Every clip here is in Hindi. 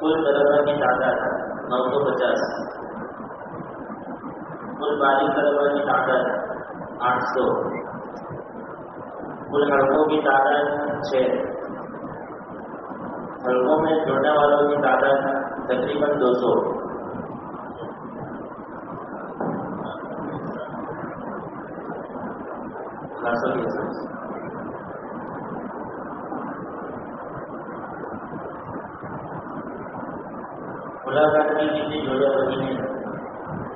कुल कलमा की तादाद नौ सौ पचास। कुल बारी कलमा की तादाद आठ सौ। कुल हड़कों की तादाद छः हड़कों में जुड़ने वालों की तादाद तकरीबन दो सौ। की कितनी जोड़ियाँ बनी हैं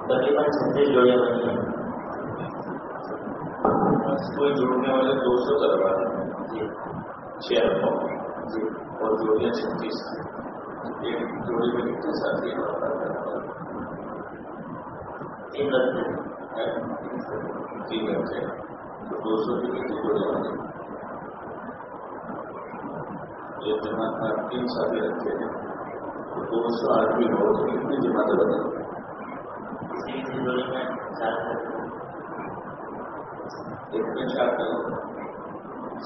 तकरीबन छत्तीस जोड़ियाँ बनी हैं। कोई जुड़ने वाले दो सौ जी। छह अरबों और जोड़ियाँ छत्तीस। एक जोड़ी में कितने साथी तीन रखते तीन रखे तो दो सौ की कितनी जोड़ियाँ बनी एक जमात में तीन साथी रखे हैं। तो दो सौ आदमी हो कितनी जमातें रखते एक में चार करो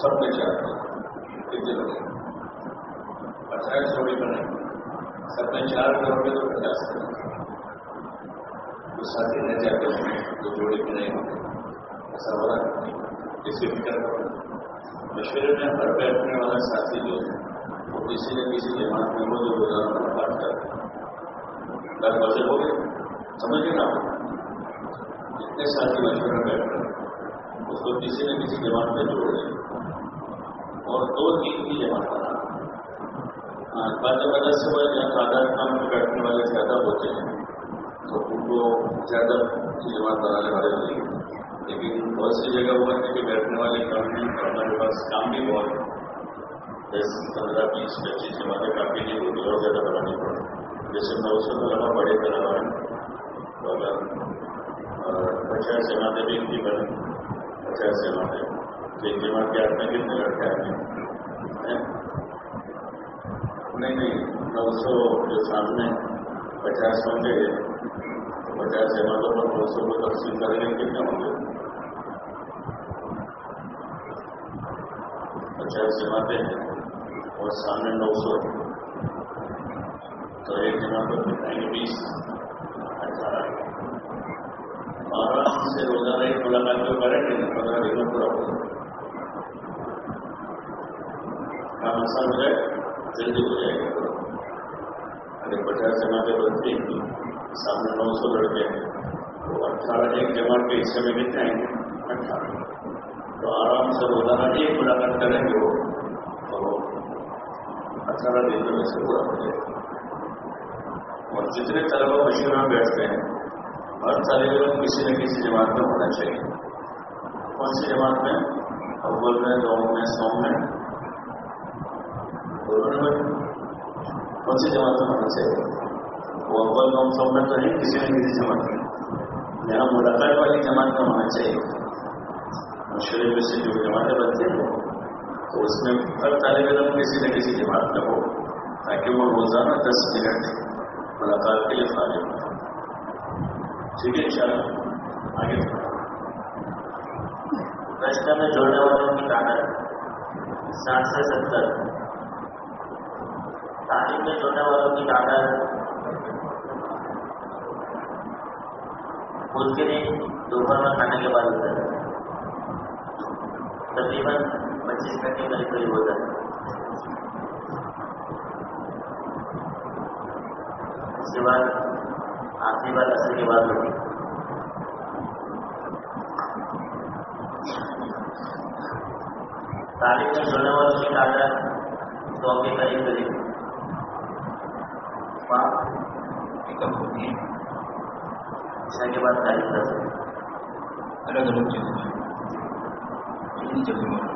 सब में चार करो कितने बने पचास जोड़ी बने सब में चार करोगे तो पचास करोगे तो साथी न जाकर तो जोड़ी में नहीं होंगे ऐसा हो रहा इसे फ़िक्र करो। मशवरे में हर बैठने वाला साथी जो है किसी न किसी के जमात में वो जो पाठ करता है दस बजे हो गए समझिए ना आप जितने साथी में बैठ रहे उसको किसी न किसी जमात में जोड़ दें और दो तीन की जमात बना वजह से वह जहाँ तादाद काम में बैठने वाले ज़्यादा होते हैं तो उनको ज़्यादा जमात बनाने वाले नहीं लेकिन बहुत सी जगह हुआ है कि बैठने वाले कम हैं और हमारे पास काम भी बहुत है। दस, पंद्रह, बीस, पच्चीस जमातें काफ़ी नहीं होती और ज़्यादा बनानी पड़े। जैसे नौ सौ तो लगा, बड़े तरह है और पचास जमातें भी इनकी बने पचास जमातें तो एक जमात के हाथ में कितने लड़के हैं? नहीं नहीं। नौ सौ जो सामने पचास होंगे पचास जमातों पर नौ सौ को तकसीम करेंगे कितने होंगे पचास जमाते हैं। और सामने नौ सौ। तो एक जमात पर कितने बीस अठारह आराम से रोज़ाना एक मुलाकात को करेंगे तो पंद्रह दिन में पूरा होगा। काम आसान हो जाए? जल्दी हो जाएगा। अरे, पचास जमातें बनती हैं सामने नौ सौ लड़के। हैं तो अट्ठारह एक जमात के हिस्से में कितने आएँगे अट्ठारह तो आराम से रोज़ाना एक मुलाकात करेंगे वो। तो अठारह दिन में से पूरा हो जाएगा और जितने तलबा मशहूर में बैठते हैं, हर तालब इलम किसी न किसी जमात में होना चाहिए। कौन सी जमात में? अव्वल में दो में, सौ में। कौन सी जमात में होना चाहिए? वो अव्वल दो सौ में तो नहीं किसी न किसी जमात में। यहाँ मुलाकात वाली जमात में होना चाहिए। मशरे में से जो जमातें बनती हैं तो उसमें हर तालब इलम किसी न किसी जमात में हो, ताकि वो रोज़ाना दस मिनट मुलाकात के लिए फारिग हो। ठीक है, इंशाल्लाह। आगे। प्रश्न में जोड़ने वालों की तादाद साठ से सत्तर। तालीम में जोड़ने वालों की तादाद उसके दिन दोपहर में खाने के बाद है। तकरीबन पच्चीस मिनट के करीब करीब होता है उसके बाद आखिरी बार असर के बाद होती है तालीम में जुड़ने वालों की तादाद सौ के करीब करीब वहाँ पिकअप होती है ईशा के बाद तालीम कर सकते अलग अलग जगह कितनी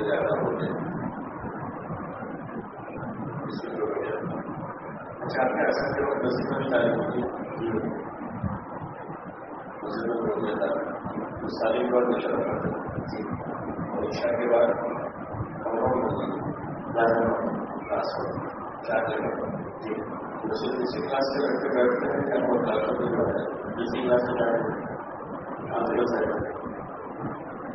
ज़्यादा हो जाए अच्छा क्लास के लड़के बैठते हैं या बहुत लाखों में जो है दूसरी क्लास में जाएँगे आंध्र साइड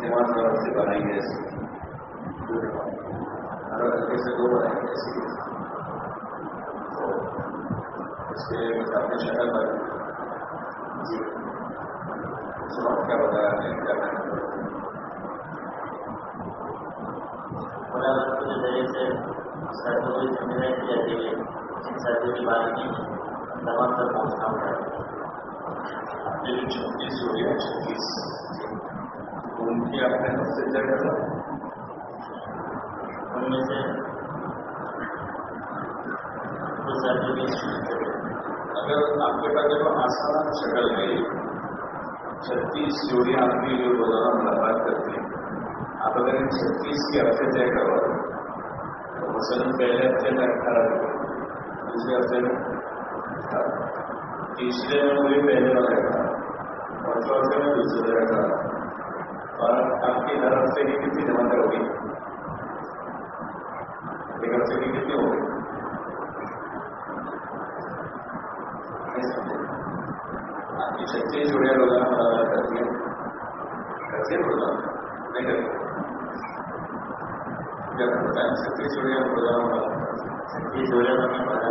दिमाग तरफ़ से दो बनाएँगे इसके शक्ल पर है क्या ज़रिए से सर्दों की ज़िम्मेदारी तक पहुँचना होता जो छत्तीस हो गया छत्तीस उनकी आपने सबसे जगह उनमें से अगर आपके पास जब आसान शक्ल गई छत्तीस जोड़ी आपकी जो रोज़ाना मुलाकात करती है आप अगर इन छत्तीस के हफ़्ते तय करवा दो तो पहले हफ़्ते में अठारह दूसरे हफ़्ते में तीसरे में वही पहले वाला अठारह और चौथे में दूसरे अठारह और आपकी हर हफ़्ते की कितनी जमा होगी एक हफ़्ते की कितनी होगी आपकी छत्तीस जोड़ियाँ रोज़ाना करती है करती है नहीं करती करता है छत्तीस जोड़ियाँ रोज़ाना मुलाकात करती है छत्तीस जोड़े बने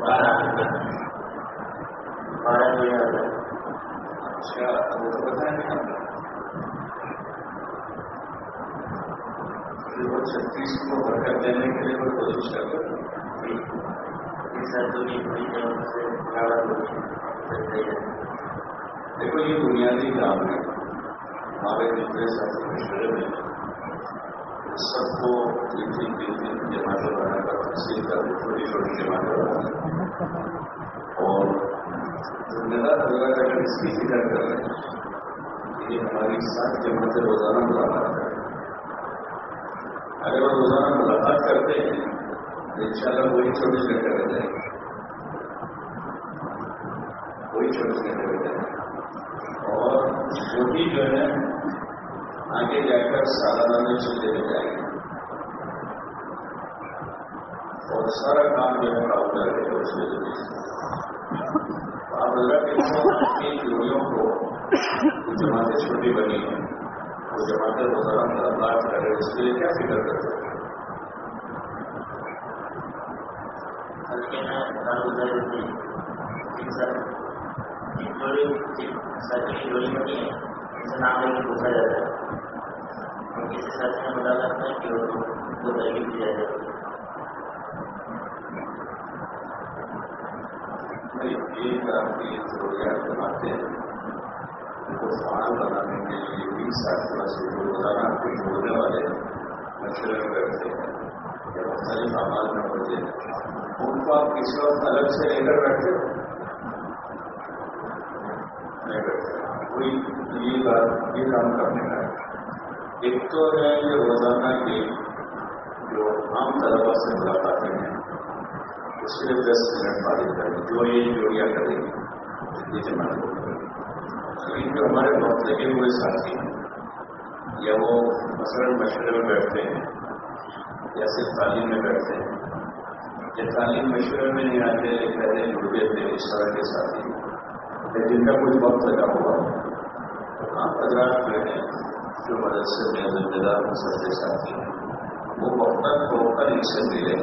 बारह बारह जोड़े होते अच्छा वो तो पता है नहीं छत्तीस को बरकत देने के लिए कोई कोशिश कर की देखो ये बुनियादी काम है हमारे जितने साथी मशवरे में सबको तीन तीन तीन तीन जमातें बनाकर तहसील कर छोटी छोटी जमातें बनाकर और जिम्मेदार होगा अगर इसकी फ़िक्र कर रहे हैं ये हमारी सात जमातें रोज़ाना मुलाकात करें अगर वो रोज़ाना मुलाकात करते हैं तो इंशाल्लाह वही चौबीस घंटे रह जाएँगे वही चौबीस घंटे रह जाएँगे और वही जो है आगे जाकर सालाना में चले जाएँगे और सारा काम जो है काउंटर है उसके आप अल्लाह के की जोड़ियों को जो जमातें छोटी बनी है वो जमातें रोज़ाना मुलाकात कर रहे उसके लिए क्या फ़िक्र की है इनसे नाम लेके पूछा जाता है और किसी सर्दी में बता जाता है कि वो दो तरीके की जाती है एक आपकी जोड़ियाँ जमाते हैं उनको फाल बनाने के लिए बीस साल प्लस जो रोज़ाना आपके जोड़ने वाले मशवरे करते हैं या मुख्तलिफ़ अमाल में होते हैं उनको आप किसी वक्त अलग से लेकर बैठते हो नहीं बैठते कोई ये बात ये काम करने का है एक तो है ये रोज़ाना की जो आम तलबा से मुलाकातें हैं। उसके दस मिनट बाद करें जो ये जोड़ियाँ करेंगे जितनी जमा लेकिन जो हमारे बहुत लगे हुए साथी हैं, या वो मसलन मशवरे में बैठते हैं, या सिर्फ़ तालीम में बैठते हैं या तालीम मशवरे में नहीं आते, पहले जुड़ थे इस तरह के साथी। या जिनका कुछ वक्त लगा हुआ तो आप हजरात जो हैं, जो मदरसे में जिम्मेदार मुसलते साथी हैं। वो वक्तन होकर इनसे मिले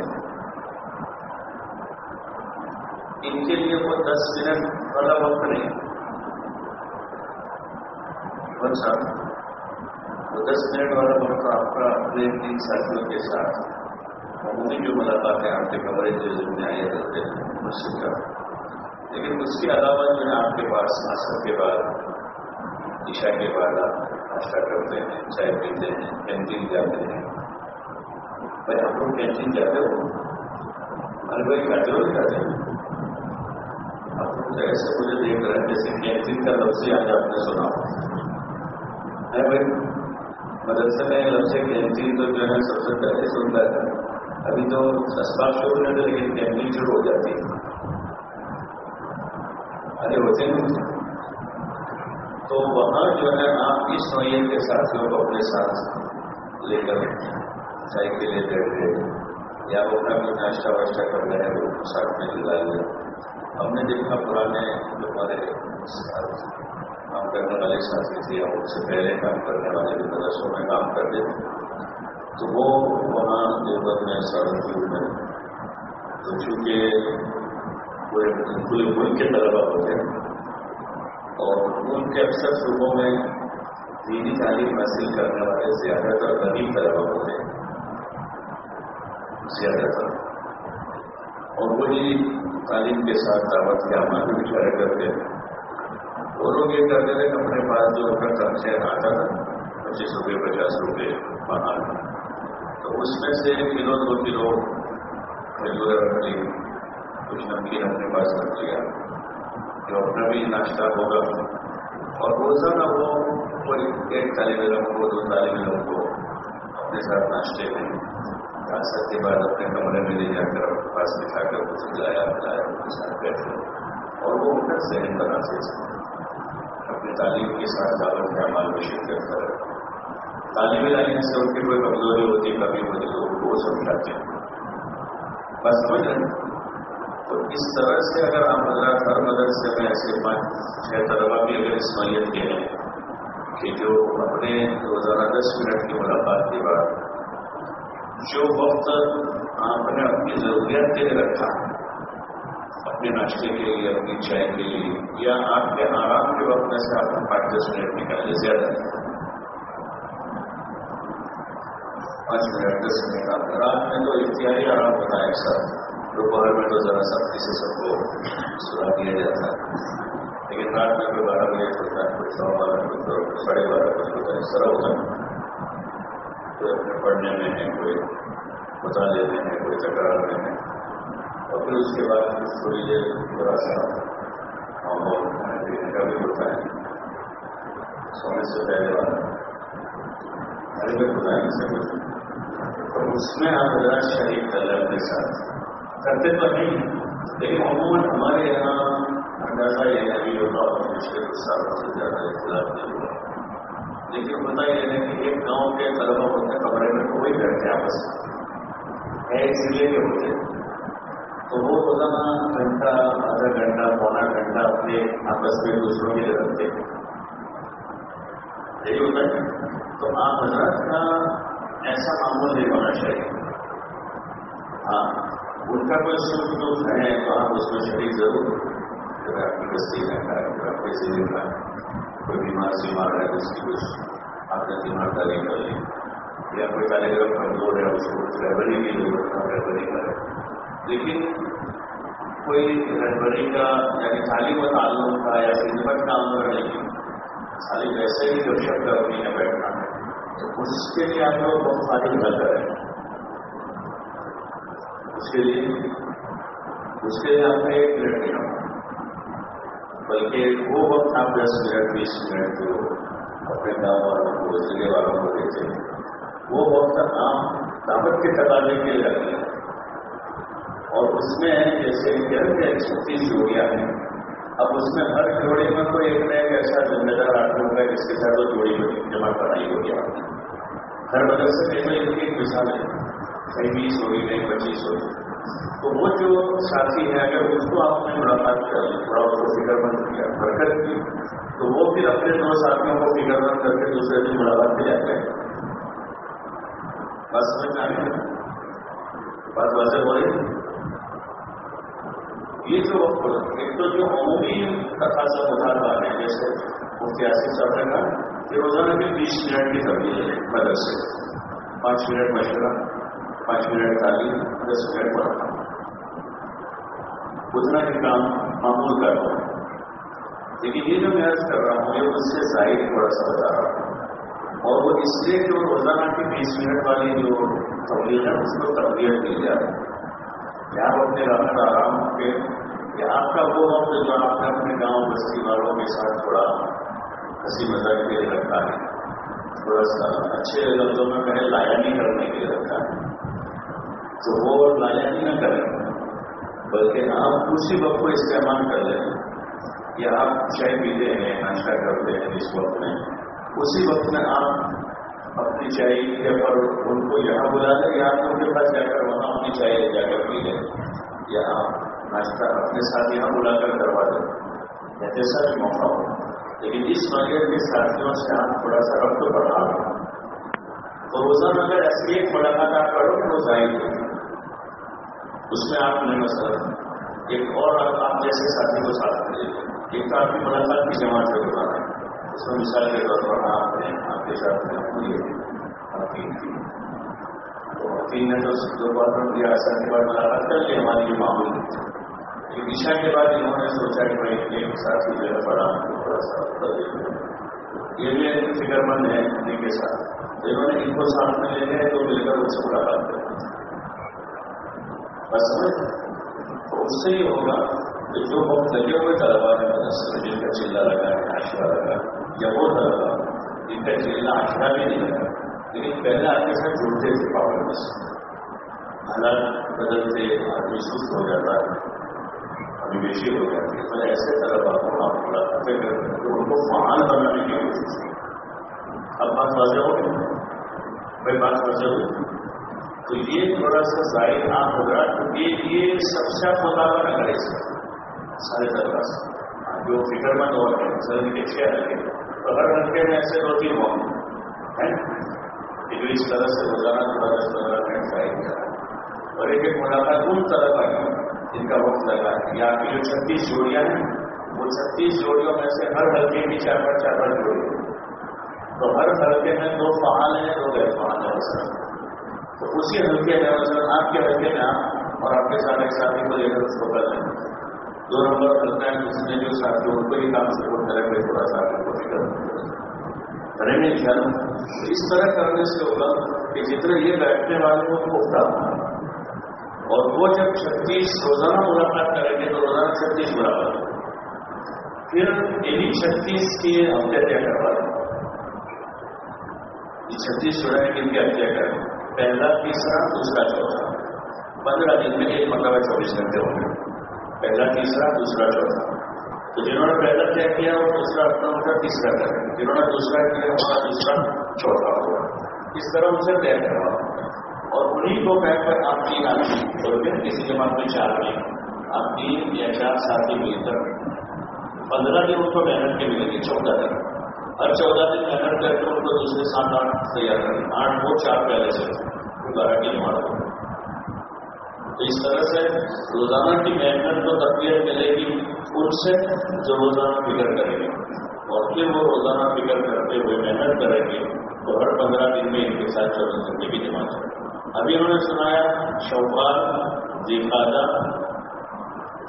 इनके लिए वो दस मिनट वाला वक्त नहीं। अच्छा। तो दस मिनट वाला वक्त आपका अपने तीन साथियों के साथ अमूमी जो मुलाकात है, आपके कमरे जो जिम्मे आए रहते हैं का। लेकिन उसके अलावा जो है, आपके पास असर के बाद, ईशा के बाद आप नाश्ता करते हैं, चाय पीते हैं कैंटीन जाते हैं। भाई, आप लोग कैंटीन जाते हो? अरे भाई खाते हो खाते तो ऐसे मुझे देख रहे हैं जैसे कैंटीन का लफ्ज ही आज आपने सुना है भाई मदरसे में लफ्ज कैंटीन तो जो है सबसे पहले सुनता है अभी तो सस्ता शुरू नहीं थे लेकिन कैंटीन शुरू हो जाती है अरे होते नहीं तो वहाँ जो है आप इस नोयत के साथियों को अपने साथ लेकर के लिए बैठे या वो अपना कोई नाश्ता वाश्ता कर रहे हैं वो साथ में मिला लिया हमने देखा पुराने जो हमारे काम करने वाले साथी थे या उनसे पहले काम करने वाले भी मदरसों में काम करते थे। तो वो वहाँ देवबंद में सड़क में तो चूँकि पूरे पूरे मुल्क के तलबा होते हैं और उनके अक्सर सूबों में दीनी तालीम हासिल करने वाले ज़्यादातर गरीब तलबा होते हैं। ज़्यादातर और वही तालीम के साथ दावत के अमल भी बिचारे करते हैं। वो लोग ये करते थे कि अपने पास जो अपना खर्चे आता था, पच्चीस रुपये, पचास रुपये बाहर तो उसमें से किलो, दो किलो खजूर रख ली कुछ नमकीन अपने पास रख लिया। जो अपना भी नाश्ता होगा। और रोज़ाना वो कोई एक तालीम को दो तालीम को अपने साथ नाश्ते में। तासत के बाद अपने कमरे में ले जाकर अपने पास बिठाकर कुछ खिलाया, पिलाया उनके साथ बैठे। और वो उनका सहन बनाते थे अपनी तालीम के साथ दावत के अमाल में शिरकत कर तालीम लाइन से उनकी कोई कमज़ोरी होती, कभी होती तो उनको समझाते हैं। बस समझ तो इस तरह से अगर आप हजरात हर मदरसे में ऐसे पाँच, छह तलबा भी अगर इस के हैं कि जो अपने रोज़ाना दस मिनट की मुलाकात के बाद जो वक्त आपने अपनी जरूरियात के लिए रखा, अपने नाश्ते के लिए, अपनी चाय के लिए, या आपके आराम के वक्त में से आपने पाँच दस मिनट निकाले ज़्यादा पाँच मिनट, दस मिनट आप रात में तो इख्तियारी आराम है अक्सर दोपहर में तो जरा सख्ती से सबको सुना दिया जाता है। लेकिन रात में कोई बारह बजे होता है कोई सवा बारह कोई साढ़े बारह बजे होता है तरह होता है। कोई अपने पढ़ने में है, कोई मुताले में है, कोई तकरार में है। और फिर उसके बाद थोड़ी देर थोड़ा सा माहौल पीने का भी होता है। सोने से पहले वाला। अरे में होता है कुछ। तो उसमें आप हजरात शरीफ तलब के साथ। करते तो नहीं लेकिन अमूमन हमारे यहाँ अंदाज़ा ये अभी होगा और पिछले कुछ सालों से ज़्यादा इख्तलाफ नहीं हुआ लेकिन पता यह है कि एक गाँव के तलबा होते कमरे में कोई बैठते आपस में है, इसलिए के होते तो वो रोज़ाना घंटा, आधा घंटा, पौना घंटा अपने आपस में दूसरों के लिए रखते यही होता है। तो आप हज़रत का ऐसा मामूल नहीं होना चाहिए। हाँ उनका कोई सुख दुख है तो आप उसमें शरीर ज़रूर आपकी बस्ती में है आपके ज़िले का कोई बीमार बीमार है तो उसकी कुछ आपने नहीं कर ली या कोई कार्यक्रम कमज़ोर है उसको रहबरी की ज़रूरत है रहबरी करे लेकिन कोई रहबरी का यानी खाली वो ताल्लुक का या का अंदर नहीं खाली वैसे ही जो शब्द अपनी है बैठना है तो उसके लिए आप लोग बहुत सारी न करें उसके लिए उसके लिए आपका एक होगा बल्कि वो वक्त आप दस मिनट बीस मिनट जो अपने गाँव वालों को, ज़िले वालों को देते हैं वो वक्त आप दावत के तकाजे के लिए रखते हैं और उसमें जैसे हैं छत्तीस जोड़ियाँ हैं अब उसमें हर जोड़ी में कोई एक न एक ऐसा जिम्मेदार आदमी होगा जिसके साथ वो जोड़ी जमा कराई होगी आपने हर मदरसे में कोई एक मिसाल है। कहीं बीस होगी कहीं पच्चीस होगी तो वो जो साथी है, अगर उसको आपने मुलाकात कर ली थोड़ा उसको फिक्रमंद किया बरकत की तो वो फिर अपने दो साथियों को फिक्रमंद करके दूसरे दिन मुलाकात पे जाते हैं। बस समझ में आ गया बात वैसे हो रही ये जो एक तो जो अमूमी कथा सब उठाता है, जैसे मुफ्ती आसिफ साहब ने कहा कि रोज़ाना के बीस मिनट की तब्दील है मदद से पाँच मिनट मशवरा। पाँच मिनट तालीम दस मिनट पढ़ा उतना ही काम मामूल कर रहा हूँ लेकिन ये जो मैं अर्ज़ कर रहा हूँ, ये उससे ज़ाहिर थोड़ा सा बता रहा हूँ। और वो इसलिए जो रोज़ाना की बीस मिनट वाली जो तबलीग है, उसको तबलीग दी जा जाए या आप अपने राहत आराम के आपका वो वक्त जो आपने अपने गाँव बस्ती वालों के साथ थोड़ा हँसी मज़ाक के लिए रखा है। थोड़ा सा अच्छे लफ्जों में मैंने लाया लायानी करने के लिए रखा है। तो वो लायानी न करें। बल्कि आप उसी वक्त को इस्तेमाल कर लें। या आप चाय पीते हैं, नाश्ता करते हैं इस वक्त में, उसी वक्त में आप अपनी चाय या पर उनको यहाँ बुला लें या आप उनके पास जाकर वहाँ अपनी चाय जाकर पी लें। या आप नाश्ता अपने साथ यहाँ बुलाकर करवा दें। या जैसा भी मौका हो। लेकिन इस मगर के साथियों से आप थोड़ा सा रक्त बढ़ा लो। तो रोज़ाना अगर ऐसी एक मुलाकात आप करो तो होगी उसमें आपने मसला एक और आप जैसे साथी को साथ में लीजिए एक तो आपकी मुलाकात की जमात से बुला है उसमें मिसाल के तौर पर आपने आपके साथ में हुई आपकी तो तीन ने तो दो बार दिया असर के बाद मुलाकात कर ली, हमारी ये मामूल। लेकिन ईशा के बाद इन्होंने सोचा कि भाई एक साथी जो है, बड़ा थोड़ा सा ये भी एक फिक्रमंद है इनके साथ। तो इन्होंने इनको साथ में ले गए तो मिलकर उससे मुलाकात कर बस तो उससे ही होगा कि जो वक्त लगे हुए तलबा है मदरसे जिनका चिल्ला लगा है आशरा लगा या वो तलबा जिनका चिल्ला आशरा भी नहीं लगा लेकिन पहले आपके साथ जुड़ते थे पावर से हालात बदलते आदमी सुस्त हो जाता है अभिवेशी हो जाती है तो ऐसे तलबा को आप मुलाकातें करते हैं तो उनको फहाल बनाने की कोशिश की अब बात वाजह हो गई भाई बात वाजह हुई तो ये थोड़ा सा ज़ाहिर ना होगा, क्योंकि ये सबसे मुताबा न करे सारे तरह जो फिक्रमंद और है सर के छह हल्के तो हर हल्के में ऐसे दो तीन मौके है? कि जो इस तरह से रोज़ाना थोड़ा दस पंद्रह मिनट ज़ाहिर किया और एक एक मुलाकात उन तरह का है जिनका वक्त लगा है। या आपकी जो छत्तीस जोड़ियाँ हैं, वो छत्तीस जोड़ियों में से हर हल्के की चार पाँच चार पाँच जोड़ी। तो हर हल्के में दो फहाल है, दो गैर फहाल है। तो उसी हल्के में मतलब आपके हल्के में आप और आपके साथ एक साथी को लेकर उसको कर लें दो नंबर हल्का है उसमें जो साथी उनको ही काम सपोर्ट करेंगे थोड़ा सा आगे को फ़िक्र करेंगे ख्याल तो इस तरह करने से होगा कि जितने ये बैठने वाले हैं वो पुख्ता और वो जब छत्तीस रोज़ाना मुलाकात करेंगे तो रोज़ाना छत्तीस मुलाकात फिर इन्हीं छत्तीस की हत्या क्या करवा छत्तीस जो है इनकी हत्या करें। पहला, तीसरा, दूसरा, चौथा। पंद्रह दिन में एक मतलब चौबीस घंटे हो गए पहला, तीसरा, दूसरा, चौथा। तो जिन्होंने पहला तय किया, वो दूसरा अपना उनका तीसरा करें जिन्होंने दूसरा किया उनका दूसरा चौथा होगा। इस तरह उनसे तय करवा। और उन्हीं को कहकर आप तीन आदमी तो फिर किसी जमात में चार नहीं। आप तीन या चार साथी मिलकर। पंद्रह दिन उनको मेहनत के मिलेगी, चौदह दिन। हर चौदह दिन मेहनत करके उनको दूसरे सात आठ तैयार करें आठ वो चार पहले से की जमात हो तो इस तरह से रोज़ाना की मेहनत को तकलीफ़ मिलेगी उनसे जो रोज़ाना फ़िक्र करेंगे और फिर वो रोज़ाना फ़िक्र करते हुए मेहनत करेंगे तो हर पंद्रह दिन में इनके साथ चौदह घंटे की जमात है। अभी उन्होंने सुनाया, शौकाल जिहादा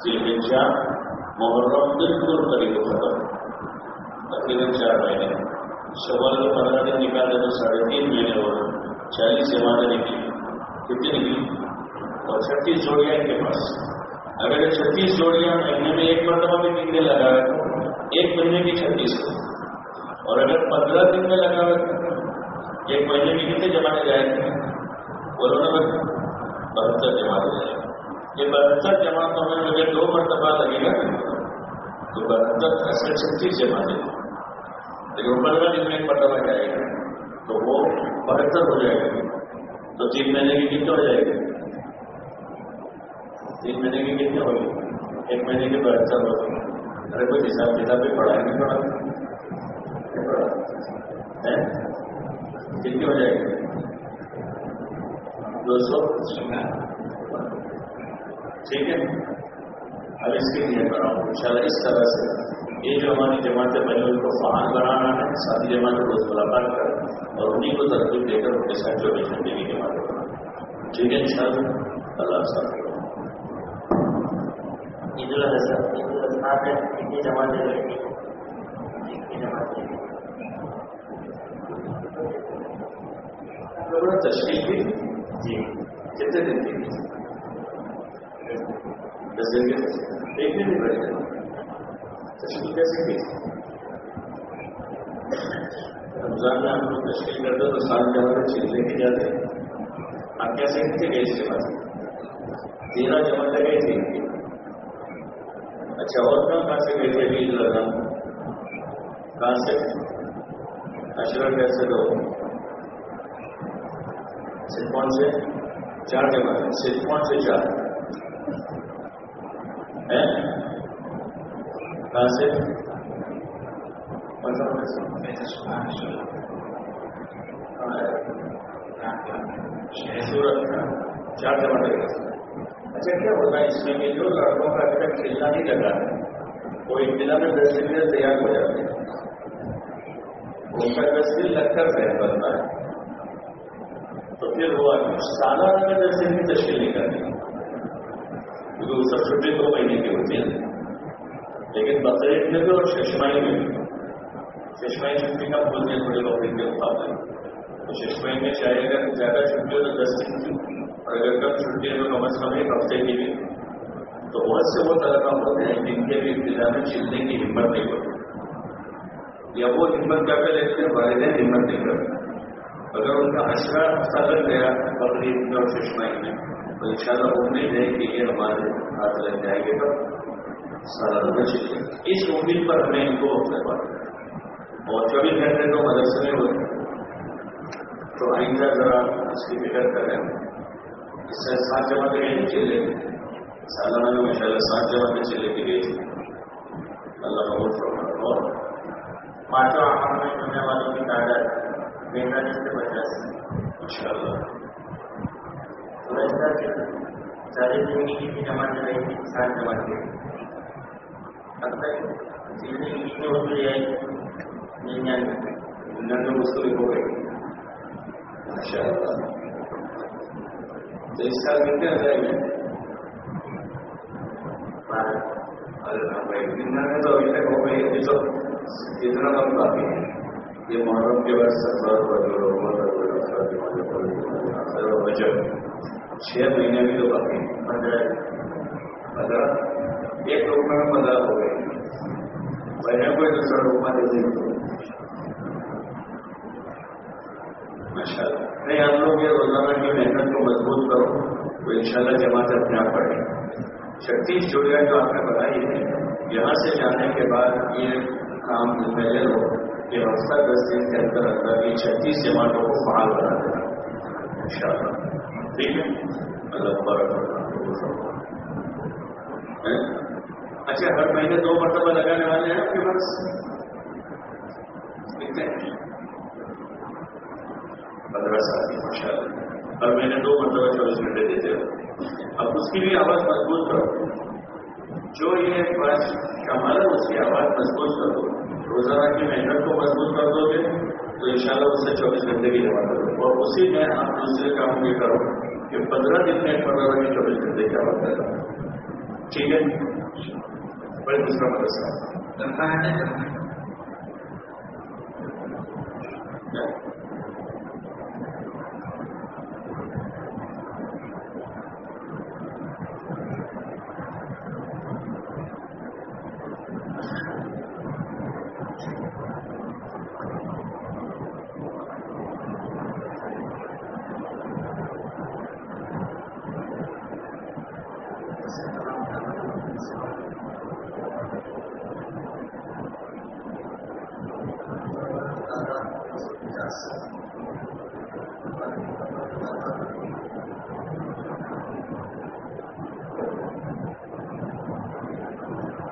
जिलहिजा मोहर्रम, बिल्कुल करीब खत्म तकरीबन चार महीने शवाल में पंद्रह दिन निकाले तो साढ़े तीन महीने हो चालीस जमाते निकली कितनी निकली और छत्तीस जोड़ियाँ इनके पास। अगर छत्तीस जोड़ियाँ महीने में एक मरतबा भी कितने लगा है एक महीने की छत्तीस और अगर पंद्रह दिन में लगा हुआ एक महीने की कितने जमाने जाएँगे? उन्होंने बहत्तर जमाते जाएँगे। ये बहत्तर जमातों में अगर दो मरतबा लगेगा तो बहत्तर छत्तीस जमाते लेकिन पंद्रह दिन में एक मरतबा जाएगा। तो वो बहत्तर हो जाएगा। तो तीन महीने की कितने हो जाएगी। तीन महीने की कितने होगी। एक महीने की बहत्तर हो अरे कोई हिसाब किताब भी पढ़ा नहीं पढ़ा। है? कितनी हो जाएगी। दो सौ ठीक है? अब इसके लिए बनाओ इस तरह से। ये जो हमारी जमातें बनी उनको फहान बनाना है सारी जमातें रोज मुलाकात कर और उन्हीं को तरकीब देकर उनके साथ चौबीस घंटे की जमातें बनाना ठीक है इंशाल्लाह अल्लाह साहब ईदुल अजहा ईदुल अजहा पे कितनी जमातें लगेंगी कितनी जमातें लोगों ने तशरीफ़ की जी। कितने दिन की दस दिन के एक दिन तशरीफ़ कैसे की रमज़ान में हम लोग तशरीफ़ करते तो सात जमाते चीज़ लेके जाते आप कैसे कितने गए इसके बाद। तेरह जमाते गई थी। अच्छा और कहाँ से गए थे? ईद लगा कहाँ से? अशरफ कैसे लोग। सिद्धपौन से? चार जगह सिद्धपौन से चार? है? शहर सूरत का चार जगह अच्छा क्या होता है इसमें कि जो लड़कों का अभी तक खिलना नहीं लगा है वो एक दिन में दस दिन में तैयार हो जाते हैं उनका दस दिन लगकर तैयार बनता है तो फिर वो सालाना में दस दिन की तश्कील नहीं करती क्योंकि वो सब छुट्टी दो महीने की होती है लेकिन बकरीद में भी और शशमाई में भी शशमाई छुट्टी का बोलते हैं थोड़ी बकरीद के मुकाबले तो शशमाई में चाहे अगर ज़्यादा छुट्टी हो तो दस दिन की। और अगर कम छुट्टी है तो कम अज कम एक हफ़्ते की भी। तो बहुत से वो तलबा होते हैं जिनके भी इब्तदा में चिलने की हिम्मत नहीं होती। या वो हिम्मत करके लेते हैं वाले हिम्मत नहीं करते। अगर उनका अशरा लग गया बकरीद में और शशमाई में तो इंशाल्लाह उम्मीद है कि ये हमारे हाथ लग जाएँगे तो इस उम्मीद पर हमें इनको अपने बात और चौबीस घंटे तो मदरसे में होते तो आइंदा जरा इसकी फ़िक्र करें। इससे सात जमा के नहीं चले। सालाना में माशाला सात जमा के चले के थी अल्लाह बहुत और पाँचों आहार में जुड़ने वालों की तादाद पैंतालीस से पचास इंशाल्लाह तो ऐसा कि चालीस दिन की कितनी जमातें रही थी सात जमातें अब तक जितनी की कितनी होती है निन्यानवे नन्हे मुस्तलिफ हो गई माशाल्लाह तो इस साल कितने आ जाएँगे बारह अरे ना भाई निन्यानवे तो अभी तक हो गई अभी तो इतना कम काफ़ी है ये मुहर्रम के बाद सफ़र वजह छह महीने भी तो काफ़ी है पंद्रह पंद्रह एक रुपये में पंद्रह हो गए महीने को दूसरा रुपया दे देंगे माशाल्लाह। नहीं, आप लोग ये रोज़ाना की मेहनत को मज़बूत करो तो इंशाल्लाह जमात अपने आप बढ़े। छत्तीस जुड़िया जो आपने बताई है, यहाँ से जाने के बाद ये काम पहले लो कि हफ़्ता दस दिन के अंदर अंदर ये छत्तीस जमातों को फहाल बना देना इंशाल्लाह ठीक है? अल्लाह हैं? अच्छा हर महीने दो मरतबा लगाने वाले हैं आपके पास? पंद्रह साल माशा हर महीने दो मरतबा चौबीस घंटे देते हो। अब उसकी भी आवाज़ मज़बूत करो। जो ये पाँच कमाल है, उसकी आवाज़ मज़बूत कर दो। रोज़ाना की मेहनत को मज़बूत कर दोगे तो इंशाल्लाह उससे चौबीस घंटे की जमा करो। और उसी में आप दूसरे काम ये करो कि पंद्रह दिन में पंद्रह में चौबीस घंटे की आवाज़ कर ठीक है? बड़े दूसरा मदरसा लंबा है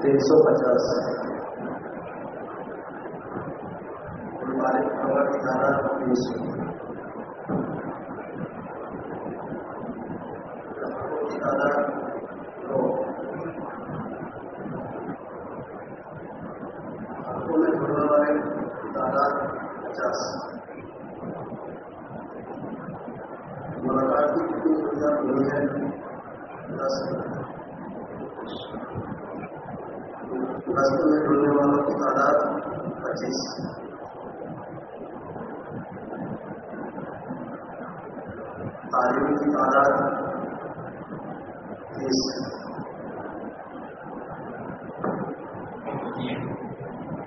ना तीन सौ पचास मालिक खबर ग्यारह बीस दो पचास मुलाकात की कितनी दुनिया हुई है दस रास्ते में जुड़ने वालों की तादाद पच्चीस तालीम की तादाद तीस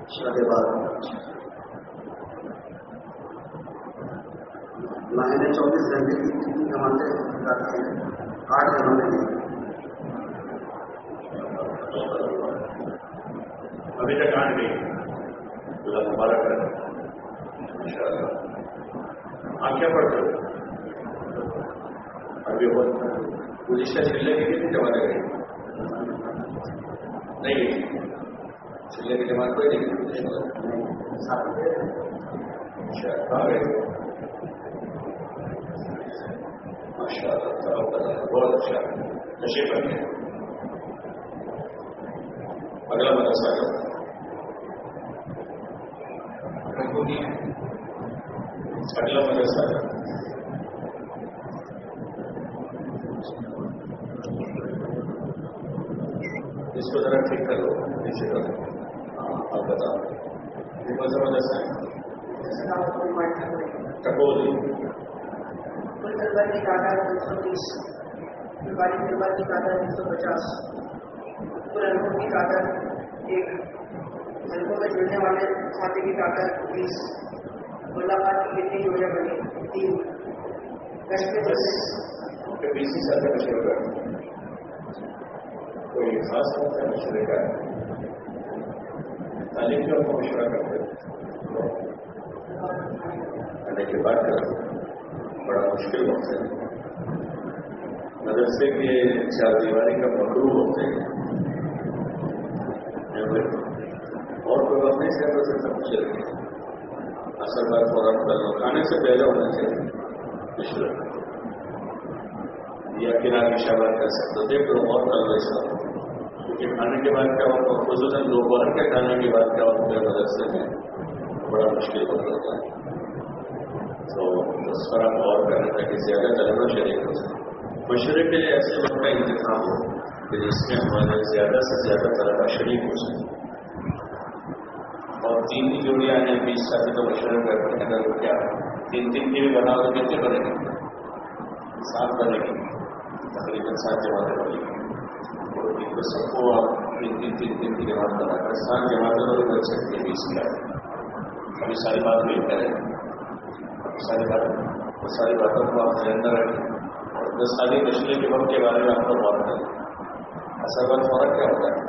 उसके बाद महीने चौबीस घंटे की कितनी जमातें जाती हैं आठ जमातें की अभी तक आठ गई अल्लाह मुबारक करे इंशाअल्लाह आप क्या पढ़ते हो अभी वो गुजिश्ता चिल्ले की कितनी जमाते गई नहीं गई चिल्ले की जमात कोई नहीं गई अच्छा आ गए माशाअल्लाह तवक्कल बहुत अच्छा नशे पर है अगला मदरसा है रघुनिया अगला मदरसा है इसको जरा ठीक कर लो नीचे कर लो। हाँ आप बताओ। ये कौन सा मदरसा है? कुल की तादाद दो सौ बीस की तादाद एक सौ पचास की तादाद एक। अंकों में जुड़ने वाले खाते की तादाद बीस मुलाकात की कितनी जोड़ियाँ बनी तीन। बसे बीसी साल का मशहूर का कोई खास बात है मशहूर का तालीम के आपको मशवरा करते हो करने के बाद बड़ा मुश्किल वक्त है। मदरसे के चार दीवारी का मकरू होते है। और कोई वक्त नहीं सहता से सब कुछ असल बात फ़ौरन कर लो खाने से पहले होना चाहिए मिश्र या किराए की शाबाद कर सकते हो। देख लो और कर लो इसका क्योंकि खाने के बाद क्या होता है खुसूसन दोपहर के खाने के बाद क्या होता है मदरसे में बड़ा मुश्किल हो जाता है। तो उस पर आप गौर करना ताकि ज़्यादा तलबा शरीक हो सके मशरे के लिए ऐसे वक्त का इंतज़ाम हो कि जिसमें हमारे ज़्यादा से ज़्यादा तलबा शरीक हो सके। और तीन ही जोड़ियाँ हैं बीस साथी तो मशरे करते हैं अगर क्या तीन तीन की भी बनाओ तो कितने बनेंगे? सात बनेगी। तकरीबन सात जमातें बनेगी। तो सबको आप तीन तीन तीन तीन की जमात बनाकर सात जमातें तो कर सकते हैं, बीस का अभी सारी बात नहीं करें सारी बात वो सारी बातों को आप अंदर रखें। और दस साली नशले के वक्त के बारे में आपको बात करें असल बात फ़र्क क्या होता है?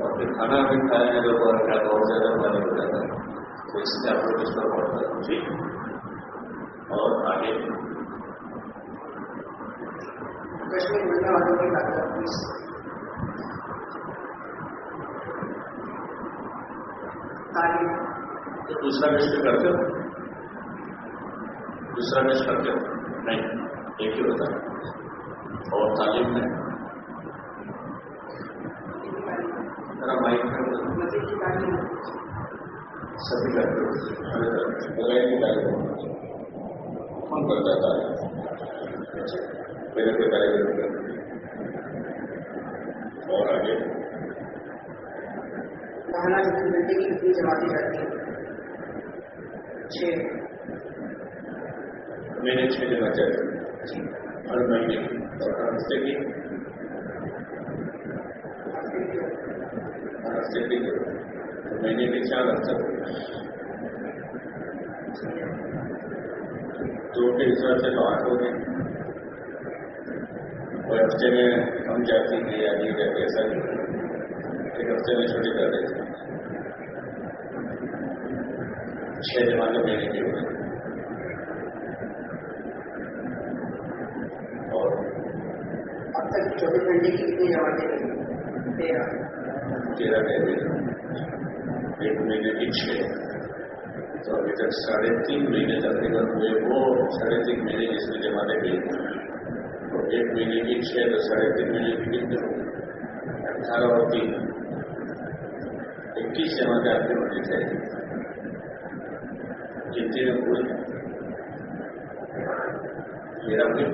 और फिर खाना भी खाए हैं दोपहर का तो और ज़्यादा भारी हो जाता है तो इसलिए आप लोग इस पर गौर करें ठीक और आगे मिलने वालों की तो दूसरा टेस्ट करते हो दूसरा टेस्ट करते हो नहीं एक ही होता है। और तालीम में जरा माइक में सभी है मेरे के तालीम और आगे। जितनी घंटे की कितनी जमाती जाती है छः मैंने छह देना चाहिए हर महीने और हर हफ़्ते की हर हफ़्ते की तो महीने के चार हफ़्ते दो के हिसाब से तो आठ हो गए। और हफ़्ते में हम जाती है या नहीं जाती ऐसा एक हफ़्ते में छोटी कर देते छह जमाते मैंने किए हुए और अब तक चौबीस घंटे की कितनी जमातें की तेरह। तेरह दिए एक महीने की तो अभी तक साढ़े तीन महीने तकरीबन हुए वो साढ़े तीन महीने जिसमें जमाते गए तो एक महीने की छह तो साढ़े तीन महीने की कितने अठारह और तीन। इक्कीस जमाते आपके होनी चाहिए जितने में हुए मेरा भी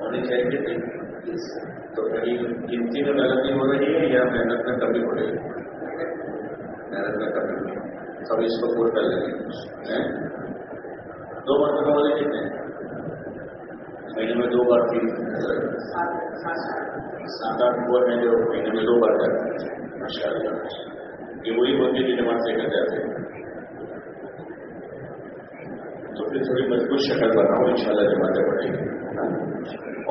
होनी चाहिए तो कहीं गिनती में गलती हो रही है या मेहनत में कमी हो रही है? मेहनत में कमी हो सब इसको पूरा कर लेंगे। दो बार तो बोले कितने? महीने में दो बार तीन। सात आठ हुआ मैं जो महीने में दो बार जाते हैं। माशा ये वही होती है जमात लेकर जाते हैं फिर थोड़ी मज़बूत शक्ल बनाओ इंशाल्लाह जमातें बढ़ेगी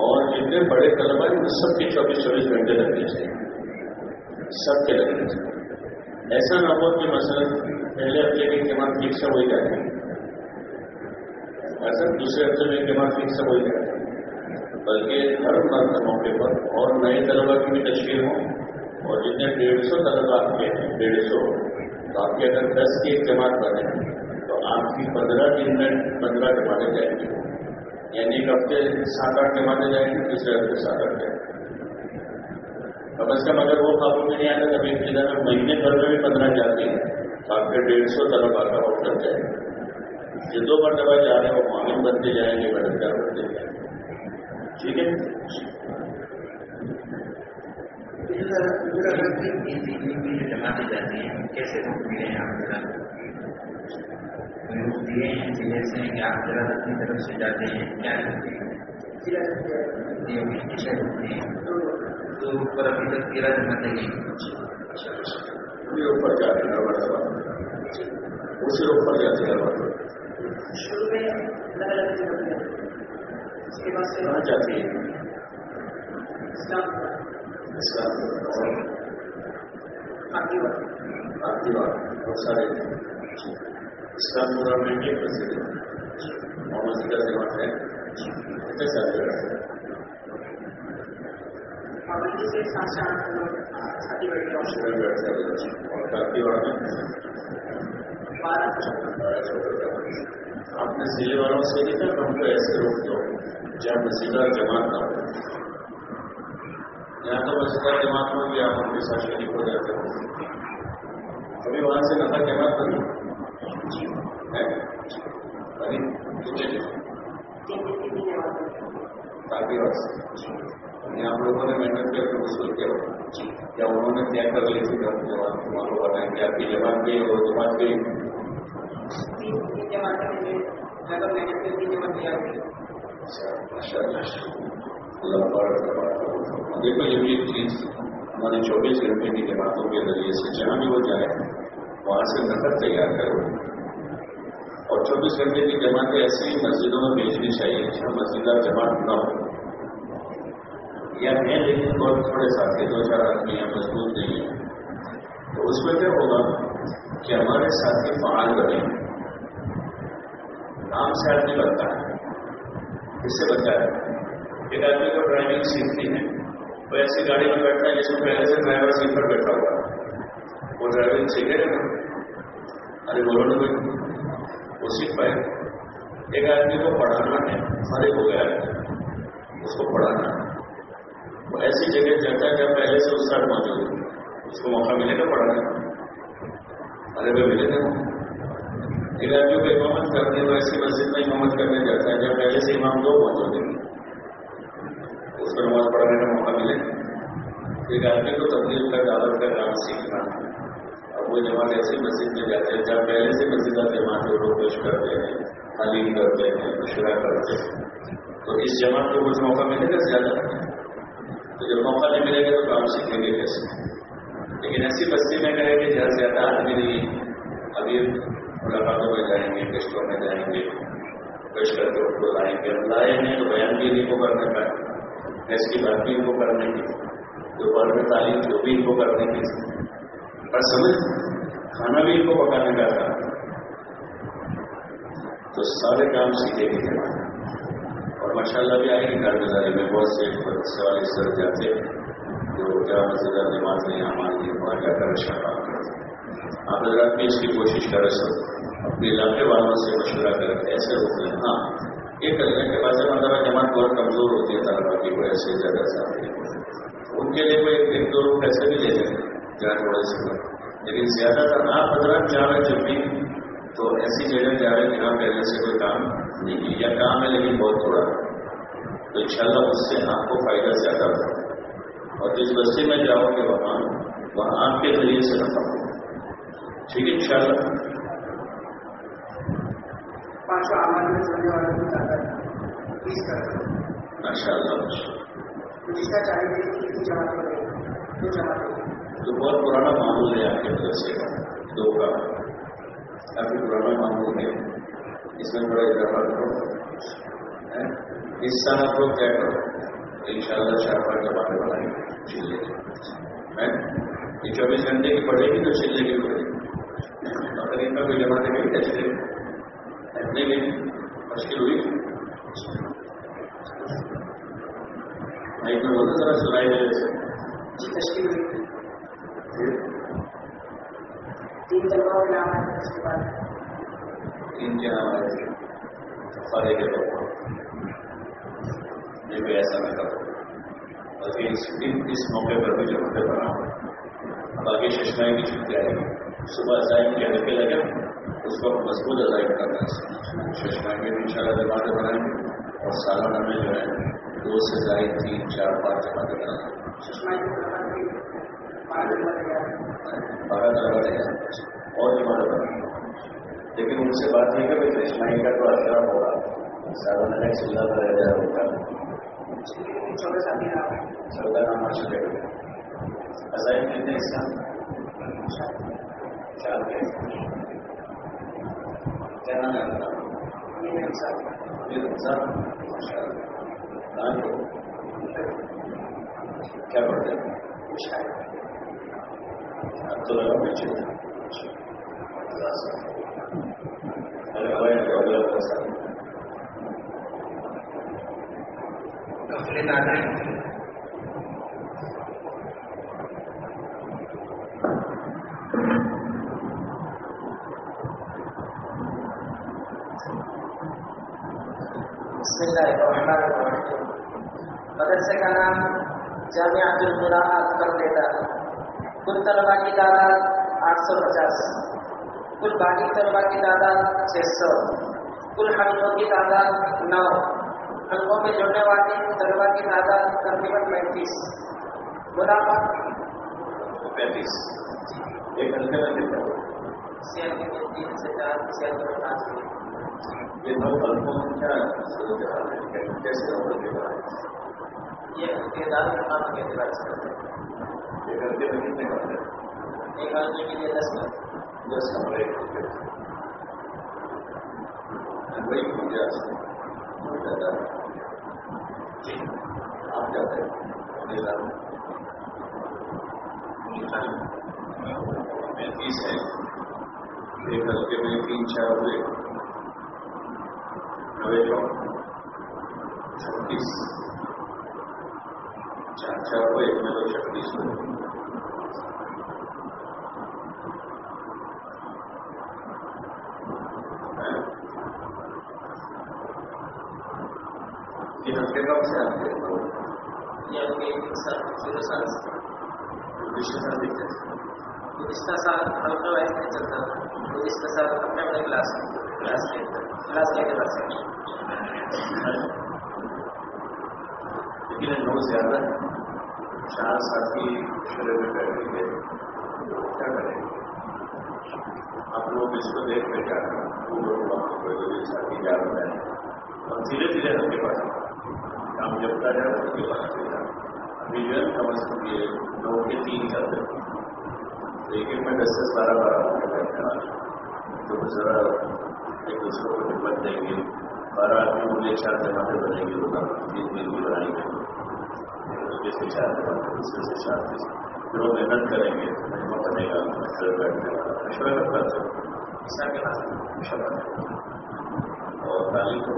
और जितने बड़े तलबा हैं, उन सबके चौबीस चौबीस घंटे लगने चाहिए। सबके लगने चाहिए। ऐसा ना हो कि मसलन पहले हफ़्ते की जमात फिक्स हो ही जाए ऐसा दूसरे हफ़्ते में जमात फिक्स हो ही जाए बल्कि हर के मौके पर और नए तलबा की भी तस्वीर हो, और जितने डेढ़ सौ तलबा आपके हैं, डेढ़ सौ तो आपके अगर दस की जमात बने आपकी पंद्रह दिन में पंद्रह जमातें जाएँगे यानी एक हफ़्ते सात आठ जमातें जाएँगे दूसरे हफ़्ते सात आठ जाएँगी कम अज कम अगर वो काबू में नहीं आता एक जिला में महीने भर में भी पंद्रह जाती है तो आपके डेढ़ सौ तलबा का वक्त लग जाएगा जो दो मरतबा जा रहे हैं वो मालूम बनते जाएँगे मददगार बनते जाएँगे ठीक है हैं कैसे मिले हैं आप जरा दिए हैं ज़िले से कि आप जरा अपनी तरफ़ से जाते हैं क्या करते हैं तो ऊपर अभी तक जमाते गई ये ऊपर जाते हैं ऊपर जाते शुरू में अलग अलग उसके बाद से कहाँ जाती है और आगे बढ़ आखिरी बात बहुत सारे है है साल है और हैं बार में बारह आपने ज़िले वालों से देखा कि हमको ऐसे रोक दो जहाँ मसीदार जमात ना हो यहाँ तो मसीदार जमात में भी आप उनके साथ शरीक हो जाते हो अभी वहाँ से नफा जमात बनी काफ़ी आप लोगों ने मेहनत करके वसूल किया क्या उन्होंने क्या कर ली थी तुम्हारे को बताएँ कि आपकी जमात गई और तैयार की देखो ये भी एक चीज़ हमारी चौबीस घंटे की जमातों के ज़रिए से जहाँ भी वो जाए, वहाँ से नकद तैयार करो। और चौबीस घंटे की जमातें ऐसी मस्जिदों में भेजनी चाहिए। जहाँ मस्जिदार जमात न हो या है लेकिन बहुत थोड़े साथी दो चार आदमी या मज़बूत नहीं है। तो उसमें क्या होगा कि हमारे साथी फाल बने। नाम से आदमी बनता है। इससे बचा है? एक आदमी को ड्राइविंग सीखनी है। वो ऐसी गाड़ी में बैठता है जिसमें पहले से ड्राइवर सीट पर बैठा हुआ वो ड्राइविंग सीखेगा अरे बोलो ना भाई सीख पाए एक आदमी को पढ़ाना है, सारे हो गया। है उसको पढ़ाना है। वो ऐसी जगह जाता है जहाँ पहले से उस साथ मौजूद है उसको मौका मिलेगा पढ़ाने का। अरे भाई, मिलेगा एक आदमी को इमामत करने, वो ऐसी मस्जिद में इमामत करने जाता है, जहाँ पहले से इमाम दो मौजूद है। उसको नमाज़ पढ़ाने का मौका मिलेगा एक आदमी को तबलीग का दावत का काम सीखना। और वो जमात ऐसी मस्जिद में जाते हैं, जहाँ पहले से मस्जिद जमात वो लोग पेश करते हैं तालीम करते हैं मशुरा करते हैं। तो इस जमात को कुछ मौका मिलेगा? ज़्यादा तो जब मौका नहीं मिलेगा तो काम सीखेंगे कैसे? लेकिन ऐसी बस्ती में गए कि जहाँ ज़्यादा आदमी नहीं अभी मुलाकातों में जाएँगे टेस्टों में जाएँगे, पेश करके उनको लाएँगे। हम लाए हैं तो बयान भी इनको करने का इसकी बात भी इनको करने की दोपहर में तालीम जो भी इनको करने की और समझ खाना भी इनको पकाने का था। तो सारे काम सीखेगी जमाना और माशाला भी आएगी कारगुजारी में बहुत से बच्चे वाले तरह जाते जो क्या मज़ेदार नमाज़ नहीं हमारी वहाँ जाकर अच्छा काम करते आप हजरात भी इसकी कोशिश करें सब अपने इलाके वालों से मशवरा करें, ऐसे होते हैं हाँ ये करने के बाद मतलब जमात बहुत कमज़ोर होती है, तलबा की कोई ऐसे जगह चाहते हैं उनके लिए कोई एक दो लोग पैसे भी ले जाए थोड़े से लेकिन ज़्यादातर आप हजरात जा रहे जब भी तो ऐसी जगह जा रहे जहाँ पहले से कोई काम नहीं है। या काम है लेकिन बहुत थोड़ा। तो इंशाल्लाह उससे आपको फ़ायदा ज़्यादा होगा। और जिस बस्ती में जाओगे वहाँ वहाँ आपके ज़रिए से नफा ठीक है इंशाल्लाह। पांचवा आमन में चलने वालों की ताकत बीस जिसका चाहिए कि जमा तो बहुत पुराना मामूल है आपके मदरसे का दो का। काफ़ी पुराना मामूल है। इसमें बड़ा इजाफा करो। इस साल आप क्या करो? इन चार पाँच जमाने बनाएँगे चिल्ले। है? ये चौबीस घंटे की पड़ेगी तो चिल्ले की पड़ेगी इनका कोई जमाने नहीं चलेगा नहीं नहीं मुश्किल हुई? माइक में बोलते जरा सुनाई दे जी, तश्कील हुई। तीन के नाम है उसके बाद जहाँ सारे लोग ये भी ऐसा न करो बल्कि इस इस मौके पर भी जो मुझे बना बाकी चश्माएँ की छुट्टी आएगी सुबह अजाइन के हल्के लगे उसको मज़बूत अजाइन करना है चश्माएँ भी इंशाल्लाह जमाते बनाएँगे और सालाना में जो है दो से जाए तीन चार पाँच जमाते कि बारह जमा और जमाते लेकिन उनसे बात नहीं कर भाई चश्माई का तो असरा होगा। सालाना का चिल्ला का रह जाए होगा चौदह नाम चौदह नाम कितने इसका चार क्या नाम है ये पढ़ते हैं? मुश्किल अब तो लगा पीछे अरे कुल तलबा की तादाद आठ सौ पचास। कुल बाकी तलबा की तादाद छः सौ। कुल हलकों की तादाद नौ। हलकों में जुड़ने वाले तलबा की तादाद तकरीबन पैंतीस। मुनाफा पैंतीस। एक हल्के में कितना के तीन से चार के पाँच ये नौ हल्कों में क्या है? कैसे होगा के बाद? ये के करते हैं एक हल्के में कितने हैं? एक आदमी के लिए दस मिनट हैं एक हल्के में तीन चार हुए नवे छत्तीस चार चार को एक में तो छत्तीस हुए कब से आते हैं ये अभी साल ज़ीरो साल से विश्व साल दिखते पिछला साल हल्का वाइज में चलता था तो इसका साल अपने अपने क्लास क्लास क्लास एतबार से लेकिन लोग ज़्यादा चार साथी शरीर में बैठ गए तो क्या करेंगे आप लोग इसको देख कर क्या करें वो लोग कोई साथी जा रहा है और धीरे धीरे हमके पास काम जब का जाए उसके पास चले अभी जो है, कम से कम ये दो के तीन चलते हैं तो एक एक में दस दस बारह बारह होंगे बैठने वाले तो जरा एक दूसरे को हिम्मत देंगे। बारह आदमी मुझे चार जमाते बनेंगे होगा तीन दिन भी बनाएँगे उसके से चार जमाते उसके से चार फिर वो मेहनत करेंगे मजमा बनेगा मशवर बैठने वाला मशवर करते ईसा के बाद मशवर और तालीम को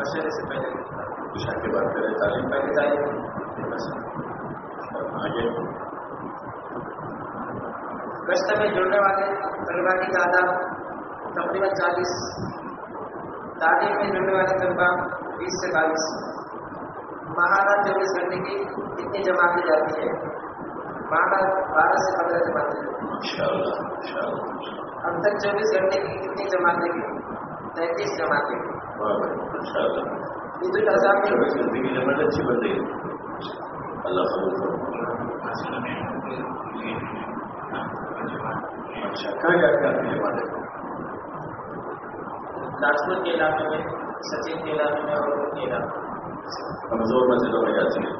दशहरे से पहले ईशा के बाद पहले तालीम तारीख बस आगे गश्त में जुड़ने वाले तलबा की तादाद तकरीबन चालीस तालीम में जुड़ने वाले तलबा बीस से बाईस महाराज चौबीस घंटे की कितनी जमातें जाती है? महाराज बारह से पंद्रह जमातें अब तक चौबीस घंटे की कितनी जमातें की तैंतीस जमातें वाह भाई इंशाअल्लाह ईद उल अजहा में चौबीस घंटे की जमात अच्छी बन रही अल्लाह कबूल अच्छा कहाँ जाके है? जमात नागपुर के इलाके में सचिन के इलाके में और उनके इलाके कमज़ोर मस्जिदों में जाती है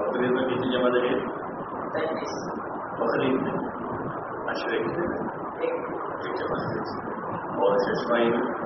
बकरीद में कितनी जमा तैंतीस बकरीद में की एक जमा और चश्माई में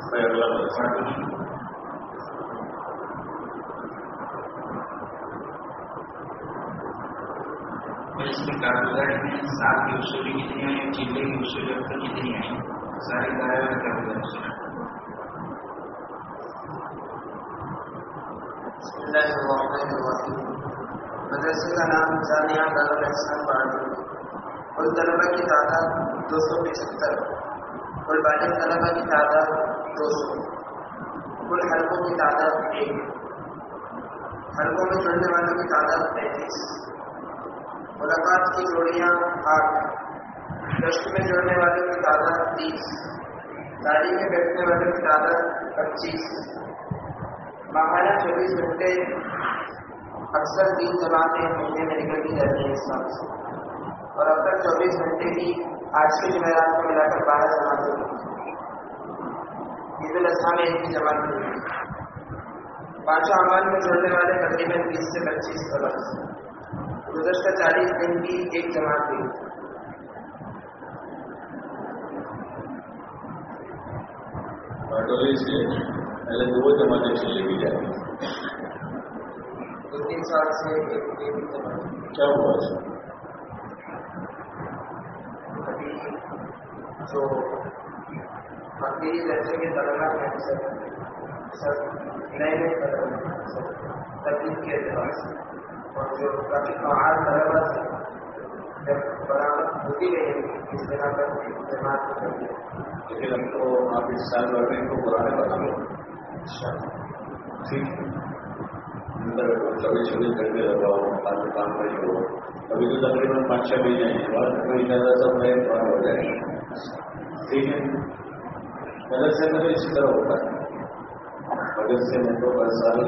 मैं अगला और सात की वसूली कितनी आई चिल्ले की वसूली अब तक कितनी आई सारी कारोबार कारोबार मदरसे का नाम जामिया दारुल एहसान पहाड़ी कुल तलबा की तादाद दो सौ पचहत्तर कुल बालिग तलबा की तादाद दो सौ कुल हलकों की तादाद एक, हलकों में जुड़ने वालों की तादाद पैंतीस। मुलाकात की जोड़ियाँ आठ गश्त में जुड़ने वालों की तादाद तीस, गाड़ी में बैठने वालों की तादाद पच्चीस। माहाना चौबीस घंटे अक्सर तीन जमातें महीने में निकलती जाती हैं इस वक्त से और अब तक चौबीस घंटे की आज के जुमेरात को मिलाकर बारह जमातें ईद में ही जमात हुई पाँचों अमाल में जुड़ने वाले तकरीबन बीस से पच्चीस तलक गुजशत चालीस दिन की एक जमात हुई पहले दो जमातें चलेगी जाती दो तीन साल से एक क्या हुआ अभी जो अकेली दर्जे के तलबा हैं सर सब नए नए तलबा सर तकलीफ़ के एतबार से। और जो काफ़ी कमाल तलबा थे जब बराबर होती गई इस तरह पर जमात को कर दिया लेकिन हमको आप इस साल भर में इनको पुराने बना लो ठीक अंदर कभी चौबीस घंटे लगाओ काम काम नहीं हो। अभी तो तकरीबन पाँच छः महीने हैं बाद में ज़्यादा सब नए पुराने हो जाएँगे ठीक है। मदरसे में तो इसी तरह होता है। मदरसे में तो साल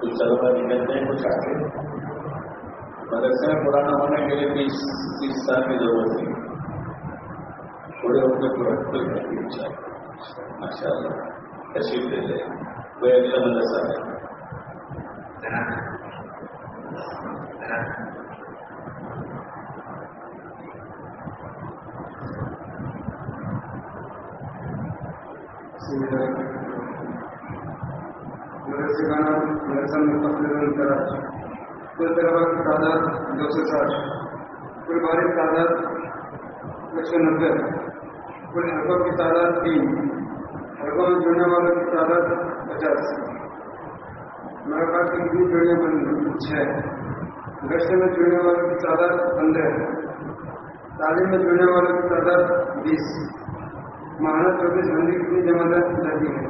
कुछ तलबा निकलते हैं, कुछ आते मदरसे में पुराना होने के लिए बीस तीस साल की ज़रूरत है थोड़े होकर तुरंत कोई नहीं चाहिए माशा तशरीफ़ ले ले कोई अगला मदरसा है? तादाद दो सौ साठ कुल बारिश तादाद की तादाद तीन हल्कों में जुड़ने वालों की तादाद पचास। मुलाकात की गश्त में जुड़ने वालों की तादाद पंद्रह तालीम में जुड़ने वालों की तादाद बीस महाना चौबीस घंटे कितनी जमात जाती है?